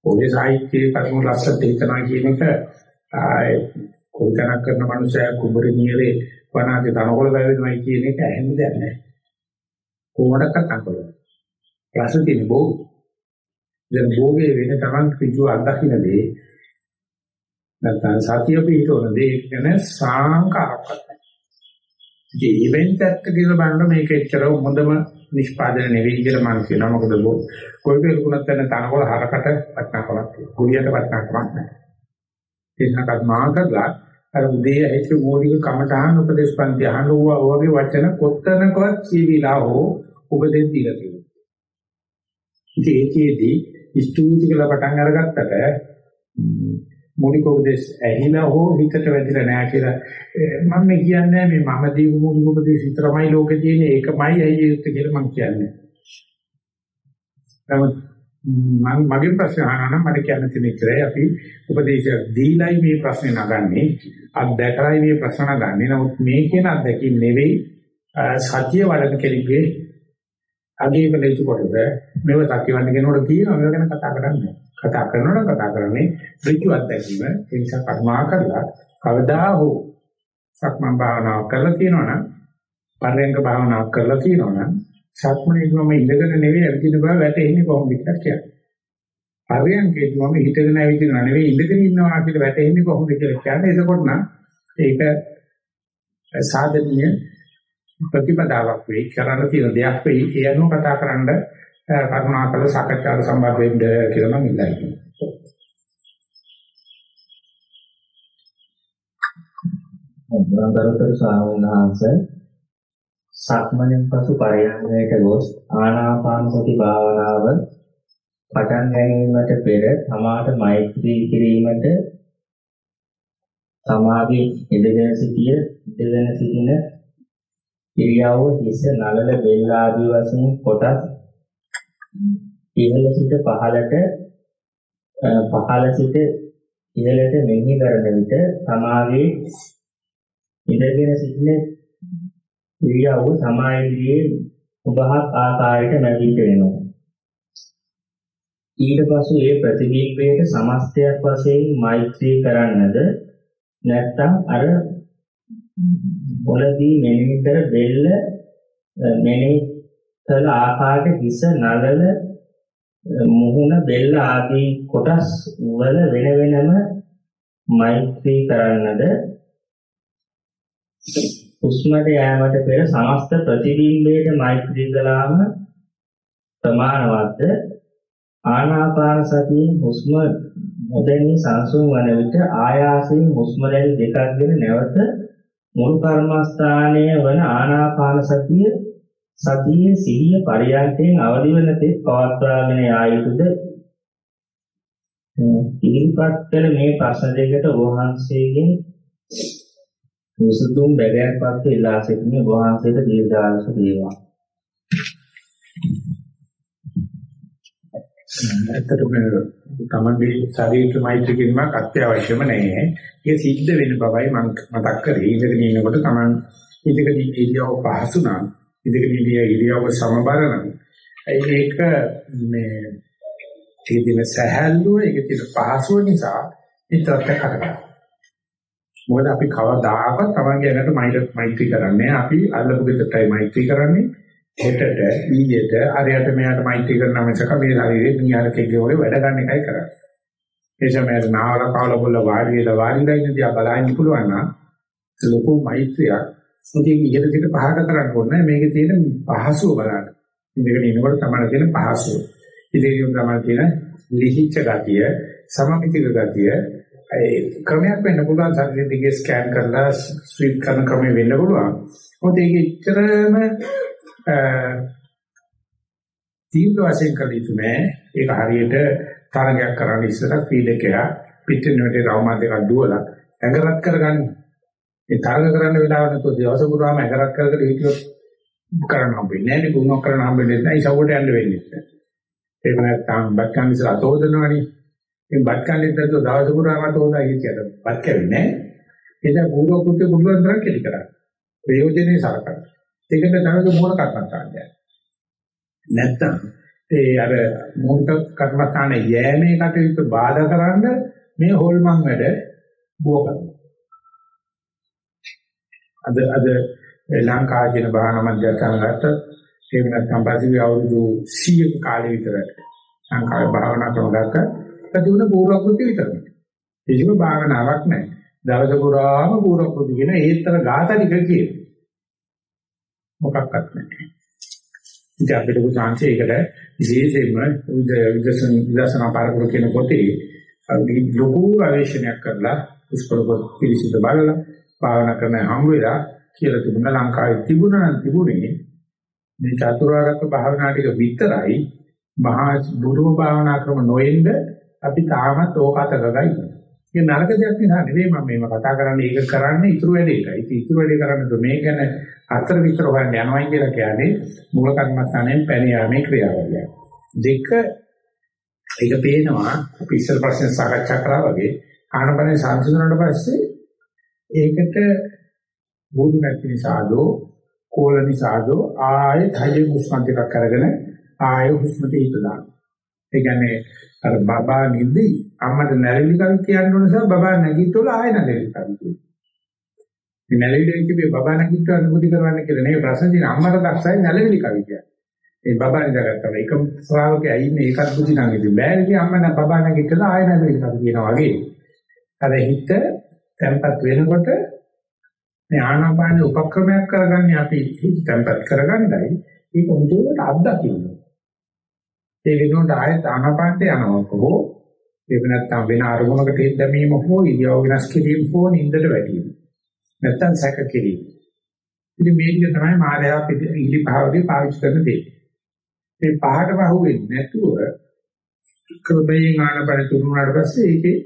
ඔය සාහිත්‍යයේ කරුණු ලස්සට හිතනවා කියන එක කොයිතනක් කරන මනුස්සයා කුඹරේ නියරේ වනාගේ තනකොළ වැවෙනවයි කියන එක ඇහෙන්නේ දැන් නැහැ. කොහොමඩක්වත් අකල. ප්‍රශ්න තියෙන්නේ බෝ. දැන් බෝගේ වෙන තමන් කිව්ව අත්දකින්න දේ නැත්නම් සතිය පිටවන දේ ගැන සාංකාරයක් නැහැ. ඉතින් ඉවෙන්ට් එකක් කියලා බලන මේක එච්චර හොඳම නිෂ්පාදනය නෙවෙයි කියලා මම කියනවා. මොකද කොයි වෙලකුණත් වෙන තනකොළ හරකට වටනකමක් තියෙනවා. කුලියට වටනකමක් නැහැ. එන්නකත් මාකලා අර උදේ ඇහිච්ච මූලික කමඨාන උපදේශ පන්ති අහනවා වගේ වචන කොත්තනකවත් කියවිලා හෝ උපදෙස් දීලා තියෙනවා. ඉතින් ඒකේදී ස්තුති කියලා පටන් අරගත්තට මූලික උපදේශ ඇහිලා හෝ හිතට වැදිලා නැහැ කියලා. මම කියන්නේ මේ මම දීපු මූලික උපදේශ විතරමයි ලෝකේ තියෙන්නේ ඒකමයි ඇයි යුත්තේ කියලා මම කියන්නේ. නමුත් මම මගේ ප්‍රශ්න අහනවා මට කියන්න තියෙන ඉතරයි අපි උපදේශයක් දීලායි මේ ප්‍රශ්නේ නගන්නේ අත්දැකලායි මේ ප්‍රශ්න නගන්නේ. නමුත් මේ කියන අත්දැකීම් නෙවෙයි සත්‍ය වඩන කෙනෙක්ගේ අගේ කලේතු කොටද මේව සත්‍ය වඩන කෙනෙකුට කියනවා මේව ගැන කතා කරන්නේ. කතා කරනකොට කතා කරන්නේ ඍජු අත්දැකීම ඒ නිසා කර්මා කරලා කවදා හෝ සක්මන් භාවනාව කරලා තියෙනවනම් පරයන්ක භාවනාවක් කරලා තියෙනවනම් සක්මනේ මම ඉඳගෙන නෙවෙයි ඇවිදින බව වැටෙන්නේ කොහොමද කියලා කියන්නේ. පරයන්කේ මම හිතගෙන ඇවිදිනා නෙවෙයි ඉඳගෙන ඉන්නවා කියලා වැටෙන්නේ කොහොමද කියලා කියන්නේ. එතකොට නම් ඒක සාධනීය ප්‍රතිපදාවක් වෙයි කරන්න තියෙන දෙයක් වෙයි. ඒ අනුව කතා කරන්න කරුණාකර සාකච්ඡාවට සම්බන්ධ වෙන්න කියලා මම ඉල්ලයි. ගරුතර ස්වාමීන් වහන්සේ සක්මණෙන් පසු පරයන්යට ගොස් ආනාපාන සති භාවනාව පටන් ගැනීමට පෙර තමාට මෛත්‍රී කිරීමට සමාධි ඉඳගෙන සිටිය ඉඳගෙන සිටින ඉරියව්ව හිස නළල බෙල්ල ආදී වශයෙන් කොටස් ඉහළ සිට පහළට පහළ සිට ඉහළට මෙහි කරන විට සමාධි ඉඳගෙන සිටින ඉරියව්ව සමායිදියේ උභහත් ආකාරයට නැගිට වෙනවා. ඊට පසු ඒ ප්‍රතිබිම්බයට සමස්තයක් වශයෙන් මෛත්‍රී කරන්නද නැත්නම් අර මොළදී මෙනෙහි කර බෙල්ල මෙනෙහි කළ ආකාරයට හිස නළල මුහුණ බෙල්ල ආදී කොටස් වල වෙන වෙනම මෛත්‍රී කරන්නද හුස්මට යෑමට පෙර සමස්ත ප්‍රතිබිම්බයට මෛත්‍රී කළාම ප්‍රමාණවත්ද ආනාපාන සතියේ හුස්ම නොදැනී සංසුන් වන විට ආයාසයෙන් හුස්ම රැලි දෙකක්ගෙන නැවත මුල් කර්මස්ථානයේ වන ආනාපාන සතිය සතියේ සිහිය පරියන්තයෙන් අවදි වන තෙක් පවත්වාගෙන යා යුතුද ඉදිරිපත් කළ මේ ප්‍රශ්න දෙකට වහන්සේගෙන් විසුතුම් බැගයක් පස්සේ ඉලා සිටින වහන්සේට දීර්ඝායුෂ වේවා. ඇත්තටම තමන්ගේ ශරීරයට මෛත්‍රී කිරීමක් අත්‍යවශ්‍යම නැහැ. ඒක සිද්ධ වෙන බවයි මම මතක් කරේ. ඉඳගෙන ඉන්නකොට තමන් ඉඳගෙන ඉරියව්ව පහසු නම් ඉඳගෙන ඉරියව්ව සමබර නම් ඒක මේ තේදෙන සහැල්ලුව ඒක තියෙන පහසුව නිසා හිතට කරගන්නවා. මොකද අපි කවදාකවත් තමන්ගේ ඇඟට මෛත්‍රී කරන්නේ අපි අල්ලපු ගෙදරටයි මෛත්‍රී කරන්නේ හෙටට ඊයට අරයට මෙයාට මෛත්‍රී කරන මිසක මේ ශරීරේ නියාලකෙගේ වගේ වැඩ ගන්න එකයි කරන්නේ. ඒ සමයර නාවල කවල බොල්ල වාඩි වෙලා වාඩිලා ඉන්න දිහා බලන්න පුළුවන් නම් ලොකු මෛත්‍රියක් මුදින් ඉහළ සිට පහට කරන්න ඕනේ මේකේ තියෙන පහසුව බලන්න. ඉඳගෙන ඉන්නකොට තමයි තියෙන පහසුව. ඉතින් තමයි තියෙන ලිහිච්ඡ ගතිය, සමමිතික ගතිය, ඒ ක්‍රමයක් වෙන්න පුළුවන් ශරීරය දිගේ ස්කෑන් කරලා ස්වීප් කරන ක්‍රමෙ වෙන්න පුළුවන්. මොකද ඒක ඉතරම තීව්‍ර වශයෙන් කළ යුතු නෑ. ඒක හරියට තරගයක් කරන්න ඉස්සර ෆීල්ඩ් එකේ පිටිනුවට රවුමා දෙකක් දුවලා ඇඟරත් කරගන්න. ඒ තරග කරන්න වෙලාව නැතුව දවස පුරාම ඇඟරත් කර කර හිටියොත් කරන්න හම්බෙන්නේ නෑ නේ ගුණක් කරන්න හම්බෙන්නේ නැහැ. ඉසව්වට යන්න වෙන්නේ නැහැ. ඒක නැත්නම් බක්කන් ඉස්සර අතෝදනවනේ. මේ බත් කන්නේ නැතුව දවස පුරාම තෝරලා හිටියට බත් කැවෙන්නේ නැහැ. ඒක පූර්ව කෘත්‍ය පුළුවන් තරම් කෙලි කරා. ප්‍රයෝජනේ සලකන්න. ඒකට තමයි මූල කර්මස්ථානය. නැත්තම් ඒ අර මූල කර්මස්ථානයේ යෑමේ කටයුතු බාධා කරන්න මේ හොල්මන් වැඩ බෝ කරනවා. අද අද ලංකාවේ කියන භාවනා මධ්‍යස්ථාන ගත්ත එහෙම නැත්නම් පසුගිය අවුරුදු 100 කාලෙ විතර ලංකාවේ භාවනා ක්‍රම ගත්ත ප්‍රතිඋන පූර්වකෘති විතරයි. කිසිම භාවනාවක් නැහැ. දවස පුරාම පූර්වකෘති කියන ඒතර ගාථා ටික කියන. මොකක්වත් නැහැ. ඉතින් අපිට උසාංශය ඒකට විශේෂයෙන්ම විදර්ශන විදර්ශනා පාරකුල කියන පොතේ අපි ලොකු ගවේෂණයක් කරලා පුස්කොළ පොත් පිළිසිඳ බලලා භාවනා කරන හම් වෙලා කියලා තිබුණා ලංකාවේ තිබුණා නම් තිබුණේ මේ චතුරාර්යක භාවනා ටික විතරයි මහා බුදුම භාවනා ක්‍රම නොයෙන්ද අපි තාමත් ඕක අතකගයි. ඒ නරක දෙයක් නිසා නෙවෙයි මම මේව කතා කරන්නේ ඒක කරන්නේ ඉතුරු වැඩේටයි. ඉතින් ඉතුරු වැඩේ කරන්නේ මේ ගැන අතර විතර හොයන්න යනවා කියලා කියන්නේ මූල කර්මස්ථානයෙන් පැන යාමේ ක්‍රියාවලිය. දෙක ඒක පේනවා අපි ඉස්සර ප්‍රශ්න සාකච්ඡා කරා වගේ ආනපනේ සංසිඳුණාට පස්සේ ඒකට බුදු නැති නිසාදෝ කෝල නිසාදෝ ආයෙත් හයිය හුස්ම ටිකක් අරගෙන ආයෙ හුස්ම දෙහිත දාන. ඒ කියන්නේ අර බබා නිදි අම්මට නැරෙලි කල් කියන්න ඕන නිසා බබා නැගිටවල ආයෙ නැරෙලි කල් කියනවා. මේ නැරෙලි කිව්වේ බබා නැගිටව අනුමති කරවන්න කියලා නෙවෙයි ප්‍රශ්න තියෙන අම්මට දක්ෂයි නැරෙලි කල් කියන්නේ. ඒ බබා නිදාගත්තා. එකම ශ්‍රාවකයා ඉන්නේ ඒකත් බුද්ධි නම් ඉතින් බෑනේ කිය අම්ම නැ බබා නැගිටලා ආයෙ නැරෙලි කල් කියනවා වගේ. අර හිත tempat වෙනකොට මේ ආනාපාන උපක්‍රමයක් කරගන්නේ අපි හිතම්පත් කරගන්නයි ඒක උදේට අත්දකින්න. ඒ වෙනුවට ආයෙත් ආනාපානට යනවා කොහොම ඒක නැත්තම් වෙන අරමුණකට හිත දැමීම හෝ ඉරියව් වෙනස් කිරීම හෝ නින්දට වැටීම. නැත්තම් සැක කිරීම. ඉතින් මේක තමයි මායාව පිළි භාවයේ පාවිච්චි කරන දේ. මේ පහට බහුවෙන්නේ නැතුව ක්‍රමයෙන් ආනාපාන තුරුනාට පස්සේ ඒකේ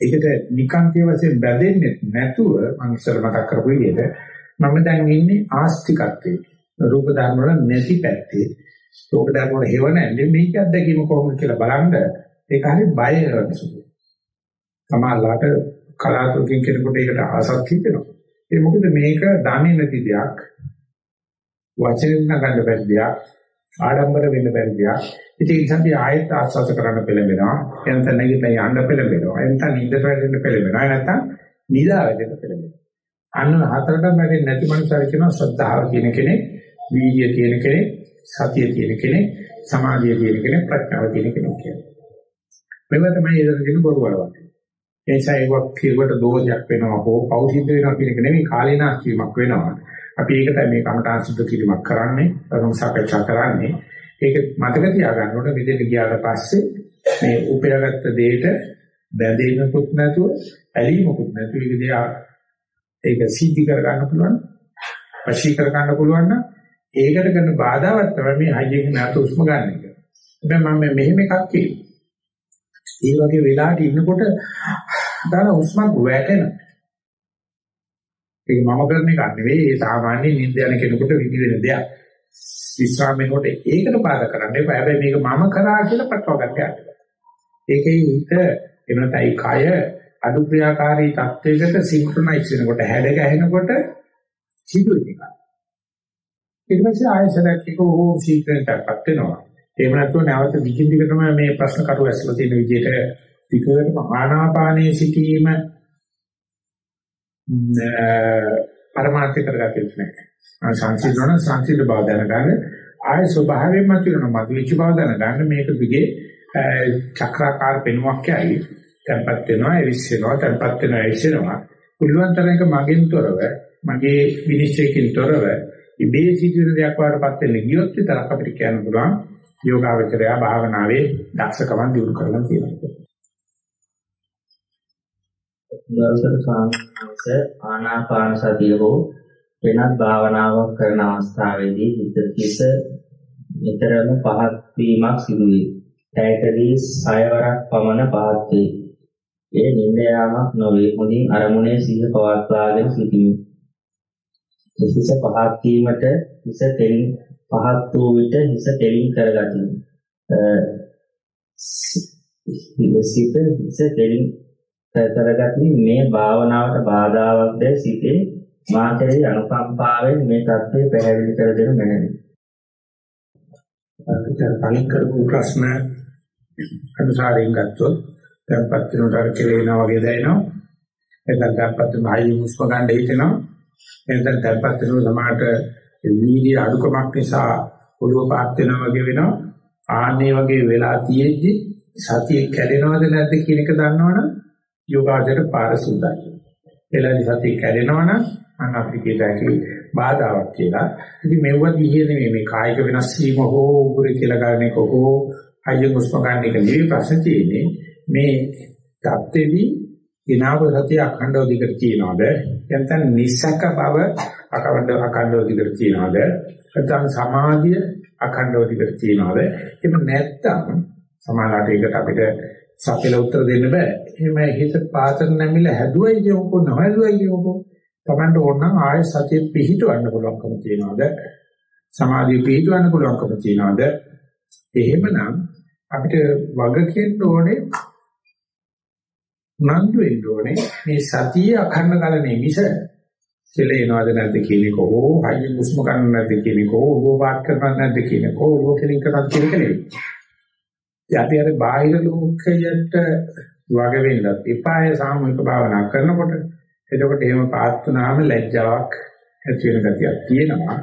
ඒකට නිකාන්තිය වශයෙන් බැඳෙන්නේ නැතුව මම ඉස්සර මතක් කරපු විදිහට මම දැන් ඉන්නේ ආස්තිකත්වයේ රූප ධර්ම වල නැති පැත්තේ රූප ධර්ම වල හේව නැන්නේ මේක අත්දැකීම කොහොමද කියලා බලන්න ඒක හරි බය කරන සුළු. සමහරලාට කලාතුරකින් කෙනෙකුට ඒකට ආසක් හිතෙනවා. ඒ මොකද මේක දන්නේ නැති දෙයක් වචනෙන් නගන්න බැරි දෙයක් ආඩම්බර වෙන්න බැරි දෙයක්. ඉතින් අපි ආයෙත් ආස්වාද කරන්න පෙළඹෙනවා. එනතන නැගිටලා යන්න පෙළඹෙනවා. එනතන නිින්දට වැටෙන්න පෙළඹෙනවා. නැත්නම් නිදා වැටෙන්න පෙළඹෙනවා. අන්න හතරටම වැටෙන්නේ නැති මනුස්සයෙක් කියනවා ශ්‍රද්ධාව කියන කෙනෙක්, වීර්ය කියන කෙනෙක්, සතිය කියන කෙනෙක්, සමාධිය කියන කෙනෙක්, ප්‍රඥාව කියන කෙනෙක් කියනවා. මේවා තමයි ඒකට කියන බොරු වලවන්නේ. ඒ නිසා ඒක කිව්වට දෝෂයක් වෙනවා හෝ පෞසිද්ධ වෙනවා කියන එක නෙමෙයි කාලේනාස්තියක් වෙනවා. අපි ඒකට මේ කමඨාන් සුද්ධ කිරීමක් කරන්නේ, ධර්ම සාකච්ඡා කරන්නේ. ඒක මතක තියාගන්න ඕනේ මෙතෙන් ගියාට පස්සේ මේ උපයාගත්ත දෙයට බැඳීමකුත් නැතුව, ඇලීමකුත් නැතුව ඒක දිහා ඒක සිද්ධි කර ගන්න පුළුවන්, වශී කර ගන්න පුළුවන් නම් ඒකට කරන බාධාවක් තමයි මේ හයියෙන් නැත උස්ම ගන්න එක. හැබැයි මම මෙහෙම එකක් කියනවා. ඒ වගේ වෙලාවට ඉන්නකොට දාන උස්මක් වැටෙනවා. ඒක මම කරන එකක් නෙවෙයි ඒ සාමාන්‍ය නිින්ද යන කෙනෙකුට විදි වෙන දෙයක්. විස්රාම වෙනකොට ඒකට බාධා කරන්න එපා. හැබැයි මේක මම කරා කියලා පටව ගන්න යන්න. ඒකේ හිත එනතයි කය අඩු ක්‍රියාකාරී තත්වයකට සින්ක්‍රොනයිස් වෙනකොට හැඩ ගැහෙනකොට සිදුවෙන එක. ඊට පස්සේ ආයසරයක් එක හෝ සීක්‍රෙන්ට්පත් වෙනවා. එහෙම නැත්නම් නැවත දිගින් දිගටම මේ ප්‍රශ්න කරු ඇසලා තියෙන විදිහට විකලකම ආනාපානයේ සිටීම පරමාර්ථ කරගත්තේ නැහැ. සංසිඳන සංසිඳ බව දැනගන්න ආය ස්වභාවයෙන් මතුවෙන මතුවෙච්ච බව දැනගන්න මේක දිගේ චක්‍රාකාර පෙනුමක් යයි. tempat වෙනවා, එවිස් වෙනවා, tempat වෙනවා, එවිස් වෙනවා. පුළුවන් තරමක මගෙන් තොරව, මගේ විනිශ්චයකින් තොරව ඉබේ සිදුවෙන දෙයක් වඩපත් වෙන්න ගියොත් විතරක් අපිට කියන්න පුළුවන් යෝගාවචරය භාවනාවේ දක්ෂකම් දිනු කරලා තියෙනවා. දවසට සාමාන්‍යස ආනාපාන සතිය හෝ වෙනත් භාවනාවක් කරන අවස්ථාවේදී හිත කිස නිතරම පහත් වීමක් සිදු වේ. ඇයටදී සයවරක් පමණ පහත් වේ. ඒ නිින්ද යාමක් නොවේ. මුදින් අරමුණේ සිහිය පවත්වාගෙන සිටිමි. හිස පහත් වීමට හිස තෙලින් පහත් වූ විට හිස තෙලින් කරගතිමි. සිත හිස තෙලින් කරගතිමි මේ භාවනාවට බාධාවක් දැයි සිතේ මා කෙරෙහි අනුකම්පාවෙන් මේ தත්ත්වය පැහැදිලි කර දෙනු මැනවි. අපිට කලින් කරපු ප්‍රශ්න අනුසාරයෙන් ගත්තොත් දැන්පත් වෙනට අර කෙලේනා වගේ දැනෙනවා. එතන දැන්පත් වෙනයි මුස්ප ගන්න හිතෙනවා. එතන දැන්පත් වෙන සමාහට වීර්ය අඩුකමක් නිසා ඔළුව පාත් වෙනවා වගේ වෙනවා. ආන්නේ වගේ වෙලා තියෙද්දි සතිය කැඩෙනවද නැද්ද කියන එක දන්නවනම් යෝගාචරයට පාර සුද්ධයි. එළදි සතිය කැඩෙනවනම් අන්න අපිට කියතයි බාධාවක් කියලා. ඉතින් මෙවුව දිහේ නෙමෙයි මේ කායික වෙනස් වීම හෝ උගුරේ කියලා ගන්න එක හෝ අයිය මුස්ම ගන්න එක නෙවෙයි ප්‍රශ්න තියෙන්නේ. මේ தත්ත්වෙදී විනාව සතිය අඛණ්ඩව දිගට තියනවාද? නැත්නම් නිස්සක බව අකණ්ඩව අඛණ්ඩව දිගට තියනවාද? නැත්නම් සමාධිය අඛණ්ඩව දිගට තියනවාද? එහෙම නැත්නම් සමානලාට ඒකට අපිට සපෙල උත්තර දෙන්න බෑ. එහෙම හිත පාතර නැමිල හැදුවයි කියවකෝ නොහැදුවයි කියවකෝ. Tamanට ඕන නම් ආයෙ සතිය පිහිටවන්න පුළුවන්කම තියනවාද? සමාධිය පිහිටවන්න පුළුවන්කම තියනවාද? එහෙමනම් අපිට වග කියන්න ඕනේ උනන්දු වෙන්න ඕනේ මේ සතිය අඛණ්ඩ කලනේ මිස කෙලේනවද නැද්ද කියන එක හෝ හයිය මුස්ම ගන්න නැද්ද කියන එක හෝ ඕව වාත් කරනවද නැද්ද කියන එක හෝ ඕව කෙලින් කරනවද කියන එක නෙවෙයි. අපි අර බාහිර ලෝකයට වග වෙන්නත් එපාය සාමූහික භාවනා කරනකොට එතකොට එහෙම පාත්තුනාම ලැජ්ජාවක් ඇති වෙන ගතියක් තියෙනවා.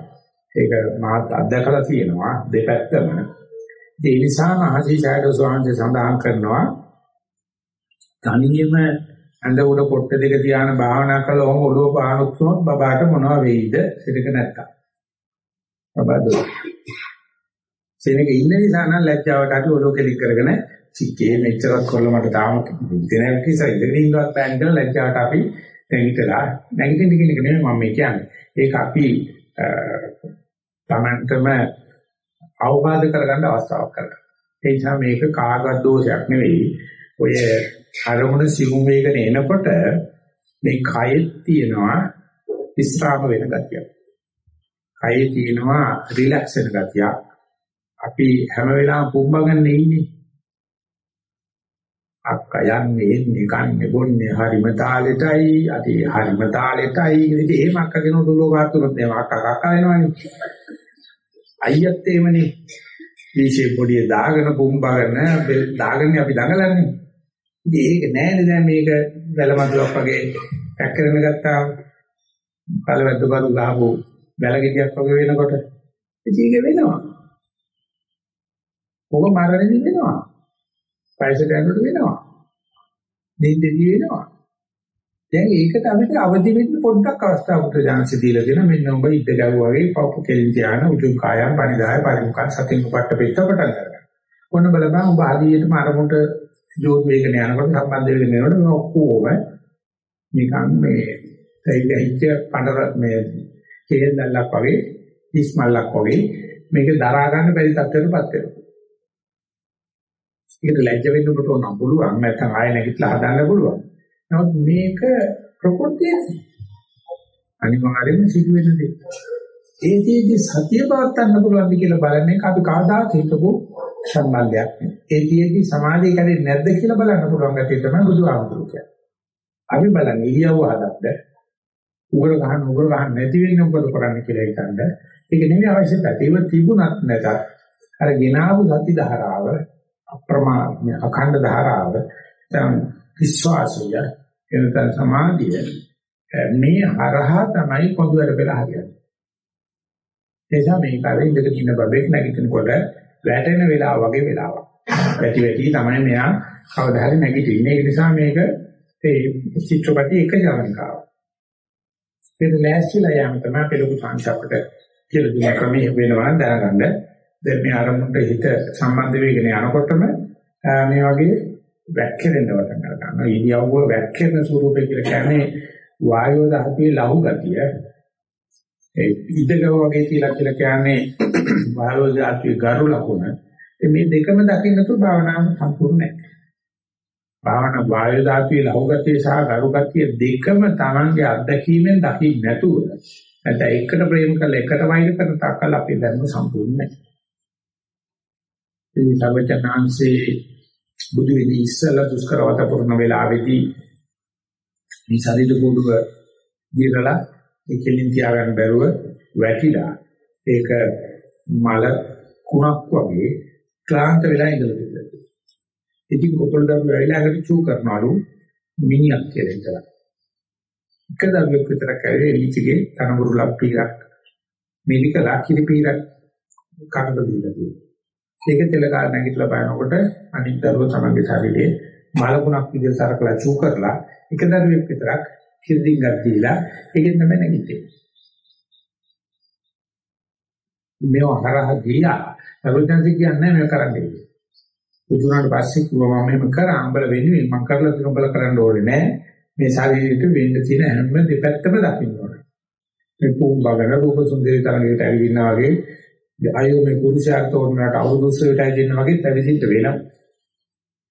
ඒක මාත් අත්දකලා තියෙනවා දෙපැත්තම. ඒ නිසා මහසී සයඩෝ ස්වාමීන් සඳහන් කරනවා තනියම ඇඳ උඩ පොට්ට දෙක තියාන භාවනා කළා ඔහොම ඔළුව පානොත් බබාට මොනව වෙයිද සිතක නැත්තම්. බබා දුක. සෙනග ඉන්න නිසා නම් ලැජ්ජාවට අර ඔළුව කෙලික් කරගෙන චිකේ මෙච්චරක් කරලා මට තාම දෙනක් නිසා ඉඳගෙන ඉන්නවත් බෑ කියලා ලැජ්ජාවට අපි නැගිටලා නැගිටින්න කියන එක නෙමෙයි මම කියන්නේ. ඒක අපි තමන්ටම අවබෝධ කරගන්න අවස්ථාවක් කරගන්න. ඒ නිසා මේක කාගවත් දෝෂයක් නෙවෙයි. ඔය අරමුණ සිවුම් වේගන එනකොට මේ කයෙත් තියෙනවා විස්්‍රාම වෙන ගතිය. කයේ තියෙනවා රිලැක්ස් වෙන ගතිය. අපි හැම වෙලාවෙම පුම්බගෙන ඉන්නේ. අක්ක යන්නේ එන්නේ කන්නේ බොන්නේ හරිම තාලෙටයි අති හරිම තාලෙටයි. ඉතින් එහෙම අක්ක කෙනෙකුට ලෝකාතුරත් නේ අක්ක කක්ක වෙනවනේ. අයියත් එහෙමනේ. විශේෂ පොඩිය දාගෙන පුම්බගෙන දාගෙන අපි දඟලන්නේ. ඉතින් ඒක නෑනේ දැන් මේක වැලමදුවක් වගේ පැක් කරගෙන ගත්තා පළවැද්ද බරු ගහපු වැලගෙඩියක් වගේ වෙනකොට. ඉතින් ඒක වෙනවා. ඔබ මරණෙදි වෙනවා පයිසට යනකොට වෙනවා නිින්දෙදි වෙනවා දැන් ඒකට අපිට අවදි වෙන්න පොඩ්ඩක් අවස්ථාවක් ප්‍රජාන්සි දීලා දෙන මෙන්න උඹ ඉද්ද ගැව්වා වගේ පපු කෙලින් තියාන උතුම් කායම් පරිදාය පරිමුඛන් සතින් උපට්ඨ පිට පටන් ගන්නවා. ඔන්න බලපන් උඹ ආදීයටම අරමුණට ජෝත් වේගන යනකොට සම්බන්ධ වෙගෙන යනකොට මේ ඔක්කොම නිකන් මේ තැයිච්ච පඬර මේ කේන්දල්ලක් වගේ ඉස්මල්ලක් වගේ මේක දරා ගන්න බැරි තත්ත්වයකටපත් වෙනවා. ඒකට ලැජ්ජ වෙන්න කොට නම් පුළුවන් නැත්නම් ආයෙ නැගිටලා හදාන්න පුළුවන්. නමුත් මේක ප්‍රකෘතිය අනිවාර්යයෙන්ම සිදු වෙන දෙයක්. ඒකේදී සතිය පවත්වන්න පුළුවන්ද කියලා බලන්නේ අපි කවදාත් හිතපො සම්බන්ධයක් නෙවෙයි. ඒකේදී සමාධිය කැඩෙන්නේ නැද්ද කියලා බලන්න පුළුවන් ගැතිය තමයි බුදුහාමුදුරු කියන්නේ. අපි බලන්නේ ඉරියව්ව හදන්න උගල ගහන උගල ගහන්න නැති වෙන්නේ මොකද කරන්නේ කියලා හිතන්න. ඒක නෙමෙයි අවශ්‍යතාවය. ඒක තිබුණත් නැතත් අර ගෙනාවු සති ධාරාව අප්‍රමාණ අඛණ්ඩ ධාරාව දැන් විශ්වාසය එනතන සමාධිය මේ හරහා තමයි පොදුවර වෙලා හරියන්නේ. එනිසා මේ කාලේ ඉඳගෙන ඉන්න බබෙක් නැගිටිනකොට වැටෙන වෙලාව වගේ වෙලාවක්. වැටි වැටි තමයි මෙයා කවදා හරි නැගිටින්නේ. ඒ නිසා මේක ඒ චිත්‍රපටි එක ජවනිකාව. ඒක ලෑස්තිලා යෑම තමයි පෙළපු සංකප්පට කියලා දුන ක්‍රමයේ වෙනවා දැනගන්න. දැන් මේ ආරම්භට හිත සම්බන්ධ වෙගෙන යනකොටම මේ වගේ වැක්කිරෙන්න වටන් ගන්නවා. ඉරියව්ව වැක්කිරෙන ස්වරූපය කියලා කියන්නේ වායෝ ධාතුවේ ලහු ගතිය. ඒ ඉදගව වගේ කියලා කියලා කියන්නේ වායෝ ධාතුවේ ගරු ලකුණ. මේ දෙකම දකින්න තු භාවනාව සම්පූර්ණ නැහැ. භාවනා වායෝ ධාතුවේ ලහු ගතිය සහ ගරු ගතිය දෙකම Tamange අත්දැකීමෙන් දකින්න නැතුව නැත්නම් එකට ප්‍රේම කරලා එකට වෛර කරන තාක්කල් අපේ ධර්ම සම්පූර්ණ නැහැ. ඉතින් සර්වචනාංශේ බුදු වෙන්නේ ඉස්සලා දුෂ්කරවත පුරන වෙලාවේදී මේ ශරීර පොඩුව දිරලා ඒ කෙලින් තියාගන්න බැරුව වැටිලා ඒක මල කුණක් වගේ ක්ලාන්ත වෙලා ඉඳලා තිබුණා. ඉතින් කොපල් දරුවෝ ඇවිල්ලා අකට චූ කරනවලු මිනිහක් කියලා හිතලා. එක දරුවෙක් විතරක් ඇවිල්ලා එලිචිගේ තනබුරු ලප්පීරක් මෙලිකලා කිරිපීරක් කකට දීලා තියෙනවා. ඒක තෙල කාල නැගිටලා බලනකොට අනිත් දරුවෝ තමන්ගේ ශරීරයේ මලකුණක් විදිහට සරකලා චූ කරලා එක දරුවෙක් විතරක් කිරිදින්ගක් දීලා ඒකෙන් තමයි නැගිටින්නේ. මේව හරහා ගියා. සර්වඥාන්සේ කියන්නේ මේක කරන්නේ. බුදුනාට පස්සේ කිව්වා මම මේක කරා අඹල වෙන්නේ මම කරලා තියෙන උඹල කරන්න ඕනේ නෑ. මේ ශරීරයට වෙන්න තියෙන හැම දෙපැත්තම දකින්න ඕනේ. මේ පොම්බගෙන රූප සුන්දරී තරංගයට ඇවිදිනා වගේ අයෝ මේ පුරුෂයාට උන්ට අවුරුදු සෙවිතයි දෙන්න වගේ පැවිදිට වෙනවා.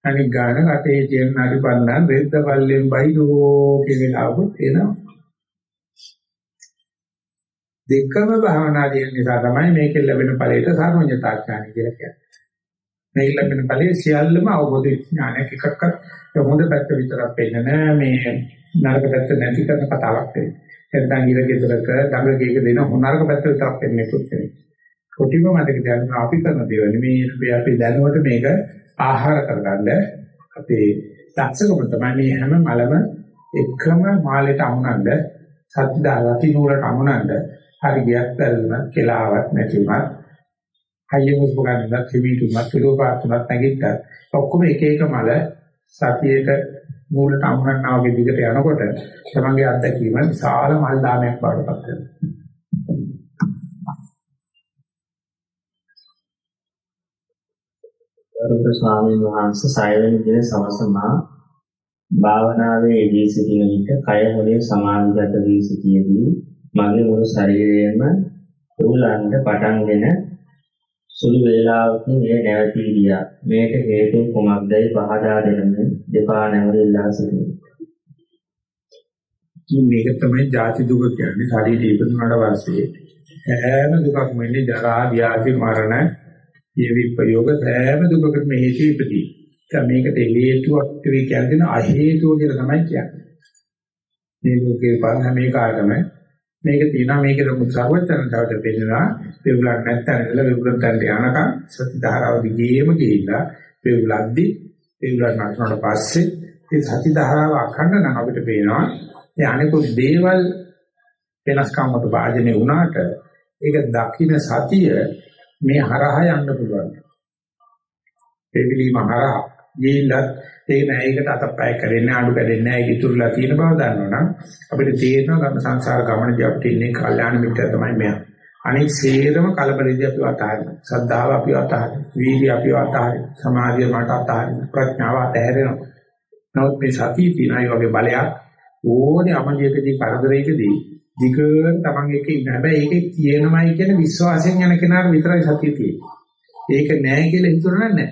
අනික් ගාන රටේ තියෙන හරි පන්නන් රෙද්ද පල්ලෙන් බයිදෝ කියන ලාභොත් එනවා. දෙකම භාවනා දින නිසා තමයි මේකෙන් ලැබෙන ඵලයට සර්වඥතාඥානයි කියලා කියන්නේ. මේක ලැබෙන ඵලයේ සියල්ලම අවබෝධ ඥානයක් එකක්වත් හොඳ පැත්ත විතරක් වෙන්නේ නෑ මේ නරක පැත්ත නැති කරන කතාවක් වෙන්නේ. නැත්නම් ඉරගෙදරක දඟලකේක දෙන හොනරක පැත්ත විතරක් වෙන්නේ නෙකුත්. කොටිම මතක තියාගන්න අපි කරන දේවල් මේ අපි දැනුවට මේක ආහාර කරගන්න. අපේ දක්ෂකම තමයි මේ හැම මලම එකම මාළේට අමුණන්න සත්‍ය දාලා නූලට අමුණන්න හරි ගියක් බැලුණත් කෙලාවක් නැතිවත් හයිය මුස්ප ගන්නත් කිවිතුමත් පිළෝපාතුමත් නැගිට්ටත් ඔක්කොම එක එක මල සතියේට මූලට අමුණනවා වගේ දිගට යනකොට තමන්ගේ අත්දැකීම විශාල මල් දාමයක් බවට පත් වෙනවා. ගරුතර ස්වාමීන් වහන්සේ සයවෙනි දින සවසමා භාවනාවේ යෙදී සිටින විට කය හොලේ සමාධිගත වී සිටියේදී මගේ මුළු ශරීරයම උලන්ඩ පටන්ගෙන සුළු වේලාවකින් එය නැවතී ගියා. මේට හේතුව කුමක්දයි පහදා දෙන්න දෙපා නැවරිලා සිටිනවා. මේක තමයි ජාති දුක කියන්නේ ශරීරය ඉපදුනාට පස්සේ හැම දුකක්ම ඉන්නේ ජරා ව්‍යාධි මරණ මේ විපයෝග සෑම දුකකටම හේතු ඉපදී. දැන් මේකට හේතුවක් වේ කියන්නේ අ හේතුව කියලා තමයි කියන්නේ. මේ ලෝකේ පරණ මේ කාර්යම මේක තියෙනවා මේක ලොකු සර්වඥතාවට පෙන්නනවා වේගුලක් නැත්නම් ඉතල වේගුලක් ගන්න යනකම් සති ධාරාව දිගේම ගිහිල්ලා වේගුලක්දි වේගුලක් නැතුනට පස්සේ ඒ සති ධාරාව අඛණ්ඩ නම් අපිට පේනවා ඒ අනිකුත් දේවල් වෙනස්කම්කට වාජනේ වුණාට ඒක දකින්න සතිය මේ හරහා යන්න පුළුවන්. පෙවිලිම හරහා ගිහිල්ලත් ඒක නෑ ඒකට අතපය කරෙන්නේ අඩු කරෙන්නේ නෑ ඒක ඉතුරුලා තියෙන බව දන්නවනම් අපිට තේරෙනවා ගම සංසාර ගමනදී අපිට ඉන්නේ කල්යාණ මිත්‍ර තමයි මෙයා. අනිත් සේරම කලබලෙදී අපි අතහරිනවා. සද්ධාව අපි අතහරිනවා. වීර්ය අපි අතහරිනවා. සමාධිය මට අතහරිනවා. ප්‍රඥාව අතහැරෙනවා. නමුත් මේ සතිය තියෙන අය වගේ බලයක් ඕනේ අමලියකදී කරදරයකදී දිගට තමන් එක ඉන්න. හැබැයි ඒකේ කියනමයි කියන විශ්වාසයෙන් යන කෙනාට විතරයි සතිය තියෙන්නේ. ඒක නෑ කියලා හිතුණා නෑ.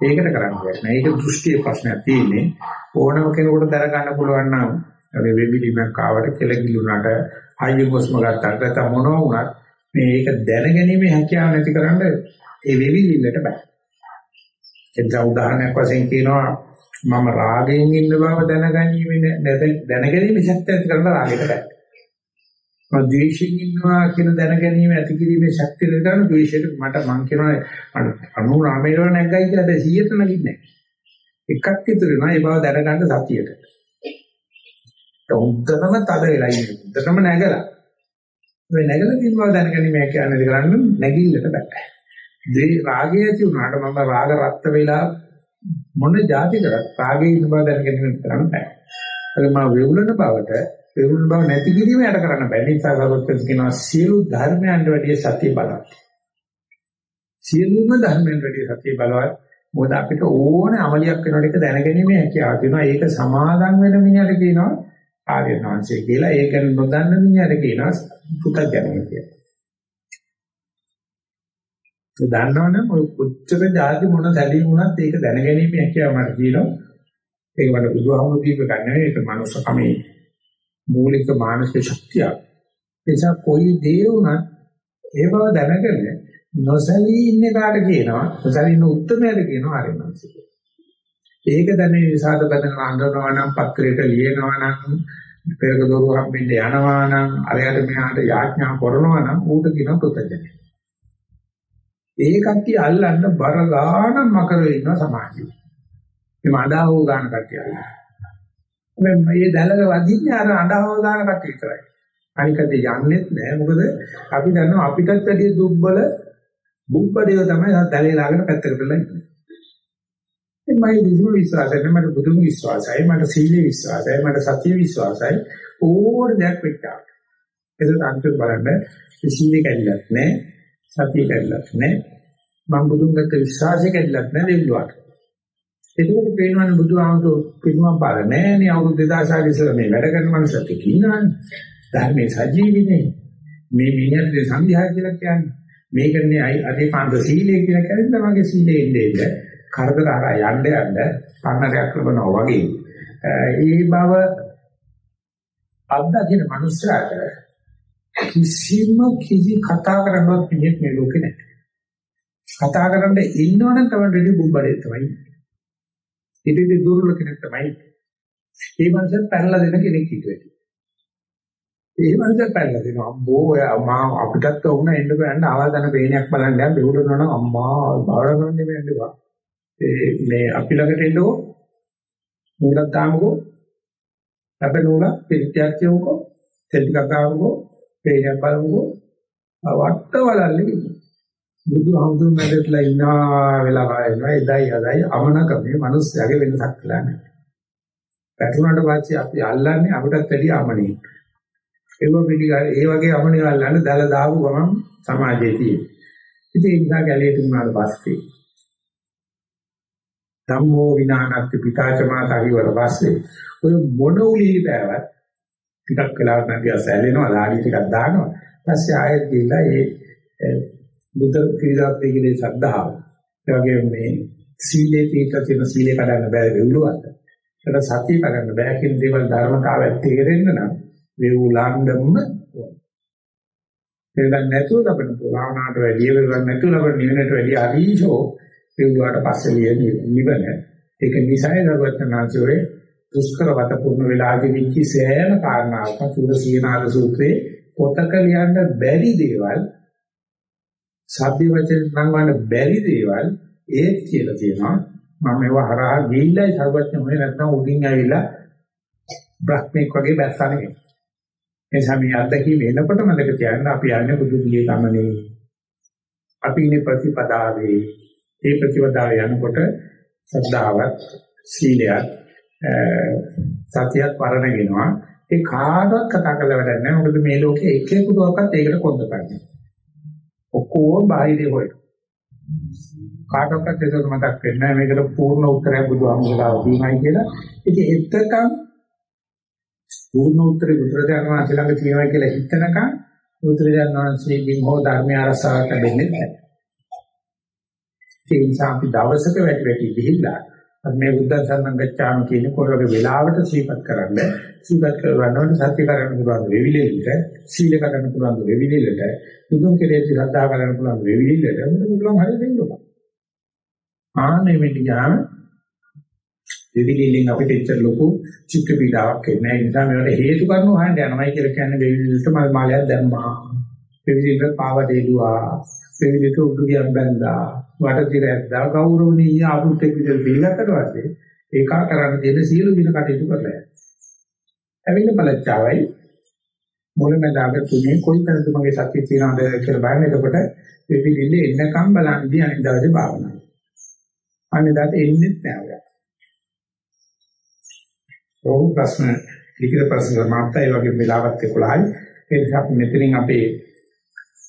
ඒකට කරන්න බැහැ. ඒක දෘෂ්ටියේ ප්‍රශ්නයක් තියෙන්නේ. ඕනම කෙනෙකුට දර ගන්න පුළුවන් නම් ඒ වෙබිලිමක් ආවට කෙලගිලුණාට හයිය මොස්ම ගත්තාට නැත්නම් මොනවා වුණත් මේක දැනගැනීමේ හැකියාව නැති කරන්න ඒ වෙවිලිල්ලට බෑ. එතන උදාහරණයක් වශයෙන් කියනවා මම රාගයෙන් ඉන්න බව දැනගැනීමේ දැනගැනීමේ ශක්තිය ඇති කරලා රාගයට බෑ. මම ද්වේෂයෙන් ඉන්නවා කියන දැනගැනීම ඇති කිරීමේ ශක්තිය දෙන ද්වේෂයට මට මං කියනවා මට 99 ව නැග්ගයි කියලා දැන් 100ට නැගින්නේ නැහැ. එකක් ඉතුරු වෙනවා ඒ බව දැනගන්න සතියට. උන්තරම තද වෙලා ඉන්නේ. උන්තරම නැගලා. මේ නැගලා තියෙන බව දැනගැනීම කියන්නේ කරන්න නැගිල්ලට බෑ. දේ රාගය ඇති වුණාට මම රාග රත් වෙලා මොන જાති කරත් රාගයේ ඉන්න බව දැනගැනීම කරන්න බෑ. ඒක මම වේවුලන බවට වේවුලන බව නැති කිරීම යට කරන්න බෑ. ඒ නිසා සරුවත් කියනවා සියලු ධර්මයන්ට වැඩිය සතිය බලවත්. සියලුම ධර්මයන්ට වැඩිය සතිය බලවත්. මොකද අපිට ඕනේ අමලියක් වෙනකොට ඒක දැනගැනීමේ හැකියාව තියෙනවා. ඒක සමාදන් වෙන මිනිහට කියනවා ආර්යනාංශය කියලා. ඒක නොදන්න මිනිහට කියනවා පුතඥය කියලා. ඒ දන්නවනම් ඔය කොච්චර જાති මොන සැලී වුණත් ඒක දැනගැනීමේ හැකියාව මට කියනවා. ඒක වල බුදුහාමුදුරු දීප ගන්න නෙවෙයි ඒක මනුස්සකමේ මූලික මානසික ශක්තිය. එසා කොයි දේ වුණත් ඒ බව දැනගෙන නොසැලී ඉන්න කාට කියනවා නොසැලී ඉන්න උත්තරයට කියනවා ආරෙන්නන්සි. ඒක දැනෙන විසාද බදන අඬනවා නම් පත්‍රයට ලියනවා නම් පෙරක දොරු හම්බෙන්න යනවා නම් අරයට මෙහාට යාඥා කරනවා නම් ඌට කියන පුතජනේ. ඒ කට්ටිය අල්ලන්න බර ගාන මකරේ ඉන්න සමාජයේ. මේ අඬාවෝ ගාන කට්ටිය අල්ලන්න. මේ මේ දැලක වදින්නේ අර අඬාවෝ ගාන කට්ටිය විතරයි. අනිකට යන්නේත් නෑ මොකද අපි දන්නවා අපිටත් වැඩිය දුබ්බල බුබ්බඩේව තමයි දැලේ ලාගෙන පැත්තකට වෙලා ඉන්නේ. මගේ බුදුම විශ්වාසයි මට බුදුන් විශ්වාසයි මට සීලේ විශ්වාසයි මට සතිය විශ්වාසයි ඕන දෙයක් වෙච්චා. ඒක අන්තිම බලන්න සීලේ කැඩිලත් නෑ සතිය කැඩිලත් නෑ මම බුදුන් ගත්ත විශ්වාසය කැඩිලත් නෑ දෙවිලුවට. ඒකෝට පේනවනේ බුදුහාමුදුරු පිටුමක් පාර නෑනේ අවුරුදු 2000 ඉස්සර මේ වැඩ කරන මනුස්සයෙක් ඉන්නවනේ. ධර්මයේ සජීවිනේ. මේ මිනිහට සංඝයා කියලා කියන්නේ. මේකනේ අයි පාන්ද සීලය කියලා කියන්නේ තමගේ සීලේ ඉන්නේ කරදර හරහා යන්න යන්න පන්නරයක් ලබනවා වගේ. ඒ බව අත්දකින මනුස්සයාට කිසිම කිසි කතා කරන්නවත් කෙනෙක් මේ ලෝකේ නැහැ. කතා කරන්න ඉන්නවනම් තමයි රෙදි බුබ්බඩේ තමයි. ඉතින් දුර්වල කෙනෙක් තමයි. ඒ මනුස්සයා පැනලා දෙන කෙනෙක් හිටියේ. ඒ මනුස්සයා පැනලා දෙනවා. අම්බෝ ඔය මා අපිටත් වුණ එන්න බෑන්න ආවදන වේණයක් බලන්න යන්න බෙහෙුණා නම් අම්මා භාවනා කරන්න බෑන්නවා. ඒ මේ අපි ළඟට එන්නකෝ නූලක් දාමුකෝ අපේ නූල පිටියක් කියවුකෝ තෙල් ටිකක් ගාමුකෝ වේණයක් බලමුකෝ වට වලල්ලේ බුදුහාමුදුරුවෝ මැදట్లా ඉන්නා වෙලාව එනවා එදයි අදයි අමනකමේ මිනිස්යාගේ වෙනසක් කියලා නැහැ. පැටුනට පස්සේ අපි අල්ලන්නේ අපටත් වැඩි අමනේ. ඒව පිළිගන්න ඒ වගේ අමනේ අල්ලන්න දල දාපු ගමන් සමාජයේ තියෙන. ඉතින් ඒ නිසා ගැලේට උනාට පස්සේ ධම්මෝ විනානක්ති පිතාචමාත හරිවල පස්සේ ඔය මොන උලී බෑවත් ටිකක් වෙලාවක් නැතිව සැලෙනවා ලාඩි ටිකක් දානවා. ඊපස්සේ ආයෙත් ගිහලා ඒ බුද්ධ ක්‍රීඩා පිළිලේ ශ්‍රද්ධාව. ඒ වගේම මේ සීලේ පිට තියෙන සීලේ කඩන්න බෑ වෙවුලුවට. ඒක සතිය කඩන්න බෑ කියන දේවල් ධර්මතාවයක් තේරෙන්න නම් වේවුලංගම එතන නැතුව ලබන භාවනාවට වැඩි වෙනවක් නැතුව ලබන නිවනට වැඩි ආදීශෝ වේවුලට පස්සේ නිවන. ඒක නිසයි දරුවචනාංශයේ දුෂ්කරවත පුරුණ වෙලාදී විච්ච සෑම කාරණාවක සූරසීනාද සූත්‍රයේ පොතක ලියන්න බැරි දේවල් සබ්බි වචන නම් බැරි දේවල් ඒත් කියලා තියෙනවා. මම මේවා හරහා ගිහිල්ලා සර්වඥ මොනේ නැත්නම් උඩින් ඇවිල්ලා බ්‍රහ්මෙක් වගේ බැස්සා නෙමෙයි එනිසා මේ අත්දැකීම එනකොට මතක තියාගන්න අපි යන්නේ බුදු පිළියේ තමනේ අපි ඉන්නේ ප්‍රතිපදාවේ. ඒ ප්‍රතිපදාව යනකොට ශ්‍රද්ධාවත් සීලයත් සතියත් වරණගෙනවා ඒ කාටවත් කතා කරලා වැඩක් නැහැ මොකද මේ ලෝකේ එක එකටවත් ඒකට කොන්ද කරන්නේ ඔක්කොම බාහිරේ හොය. කාටවත් ඒක මතක් වෙන්නේ නැහැ මේකට පූර්ණ උත්තරයක් බුදුහාමුදුරුවෝ දීමයි කියලා. ඉතින් එතකන් පූර්ණ උත්තරේ බුදුරජාණන් වහන්සේ ළඟ තියෙනවා කියලා හිතනකන් බුදුරජාණන් වහන්සේගෙන් හෝ ධර්මය අරසාවට ලැබෙන්නේ නැහැ. ඒ නිසා අපි දවසක වැඩි වැඩි ගිහිල්ලා මේ බුද්ධ සරණ ගච්ඡාම කියන කොරගේ වෙලාවට සීපත් කරන්න. සීපත් කරනකොට සත්‍ය කරන්න පුළුවන් වෙවිලෙලට සීල කරන්න පුළුවන් වෙවිලෙලට බුදුන් කෙරේ ශ්‍රද්ධා කරන්න පුළුවන් වෙවිලෙලට මොකද පුළුවන් හරිය දෙන්න ඕන. ආනේ වෙන්න ගියාම වෙවිලෙලින් අපිට ඉච්ච ලොකු චිත්ත පීඩාවක් එන්නේ ඒ නිසා මේවට හේතු කරනු හොයන්න යනවායි කියලා කියන්නේ වෙවිලෙලට මල් මාලයක් දැම්මා වෙවිලෙලට පාව දෙලුවා වෙවිලෙලට උඩු ගියක් බැන්දා වටතිර ඇද්දා ගෞරවණීය ආපුතෙක් විදිහට බිල්ලකට වශයෙන් ඒකා කරන්න තියෙන සියලු දින කටයුතු කරලා යනවා. ඇවිල්ලා බලච්චාවයි මොළමදාග තුනේ කොයි තරම්ද මගේ සත්‍ය තියනවද කියලා බලන්න. එතකොට පිළිවිලි එන්නකම් බලන්නේ අනිත් දවසේ භාවනාව. අනිදාට එන්නේ නැහැ. ඔව් ප්‍රශ්න ලිඛිත ප්‍රශ්න සමාප්තයි වගේ වෙලාවත් 11යි. ඒ නිසා අපි මෙතනින් අපේ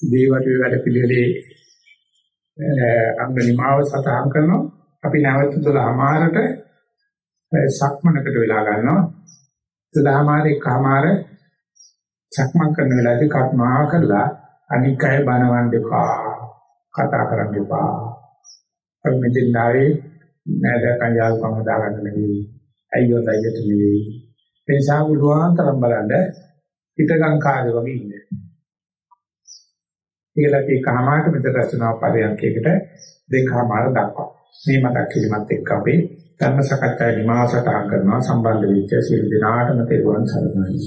දේවටුවේ වැඩ පිළිවෙලේ අංගනිමාව සටහන් කරනවා. අපි නැවත 12මාරට සක්මනකට වෙලා ගන්නවා. 12මාරේ කමාර සක්මන් කරන වෙලාවේදී කර්මා කරලා අනික් අය බනවන්න එපා. කතා කරන්න එපා. අපි මෙතෙන් ආවේ නෑදකන් යාල්කම් හදාගන්න නෙවෙයි. අයියෝ අයියට නෙවෙයි. ඒ නිසා බුදුහාන්තරම් බලන්න පිටගම් කාර්ය වගේ ඉන්නේ. ඒලත් ඒකමාරට මෙතන රචනා පරයන්කයකට දෙකමාර දක්වා. මේ මතක් කිරීමත් එක්ක අපේ ධර්ම සකච්ඡා නිමාසට කරනවා සම්බන්ධ වෙච්ච සියලු දෙනාටම තෙරුවන් සරණයි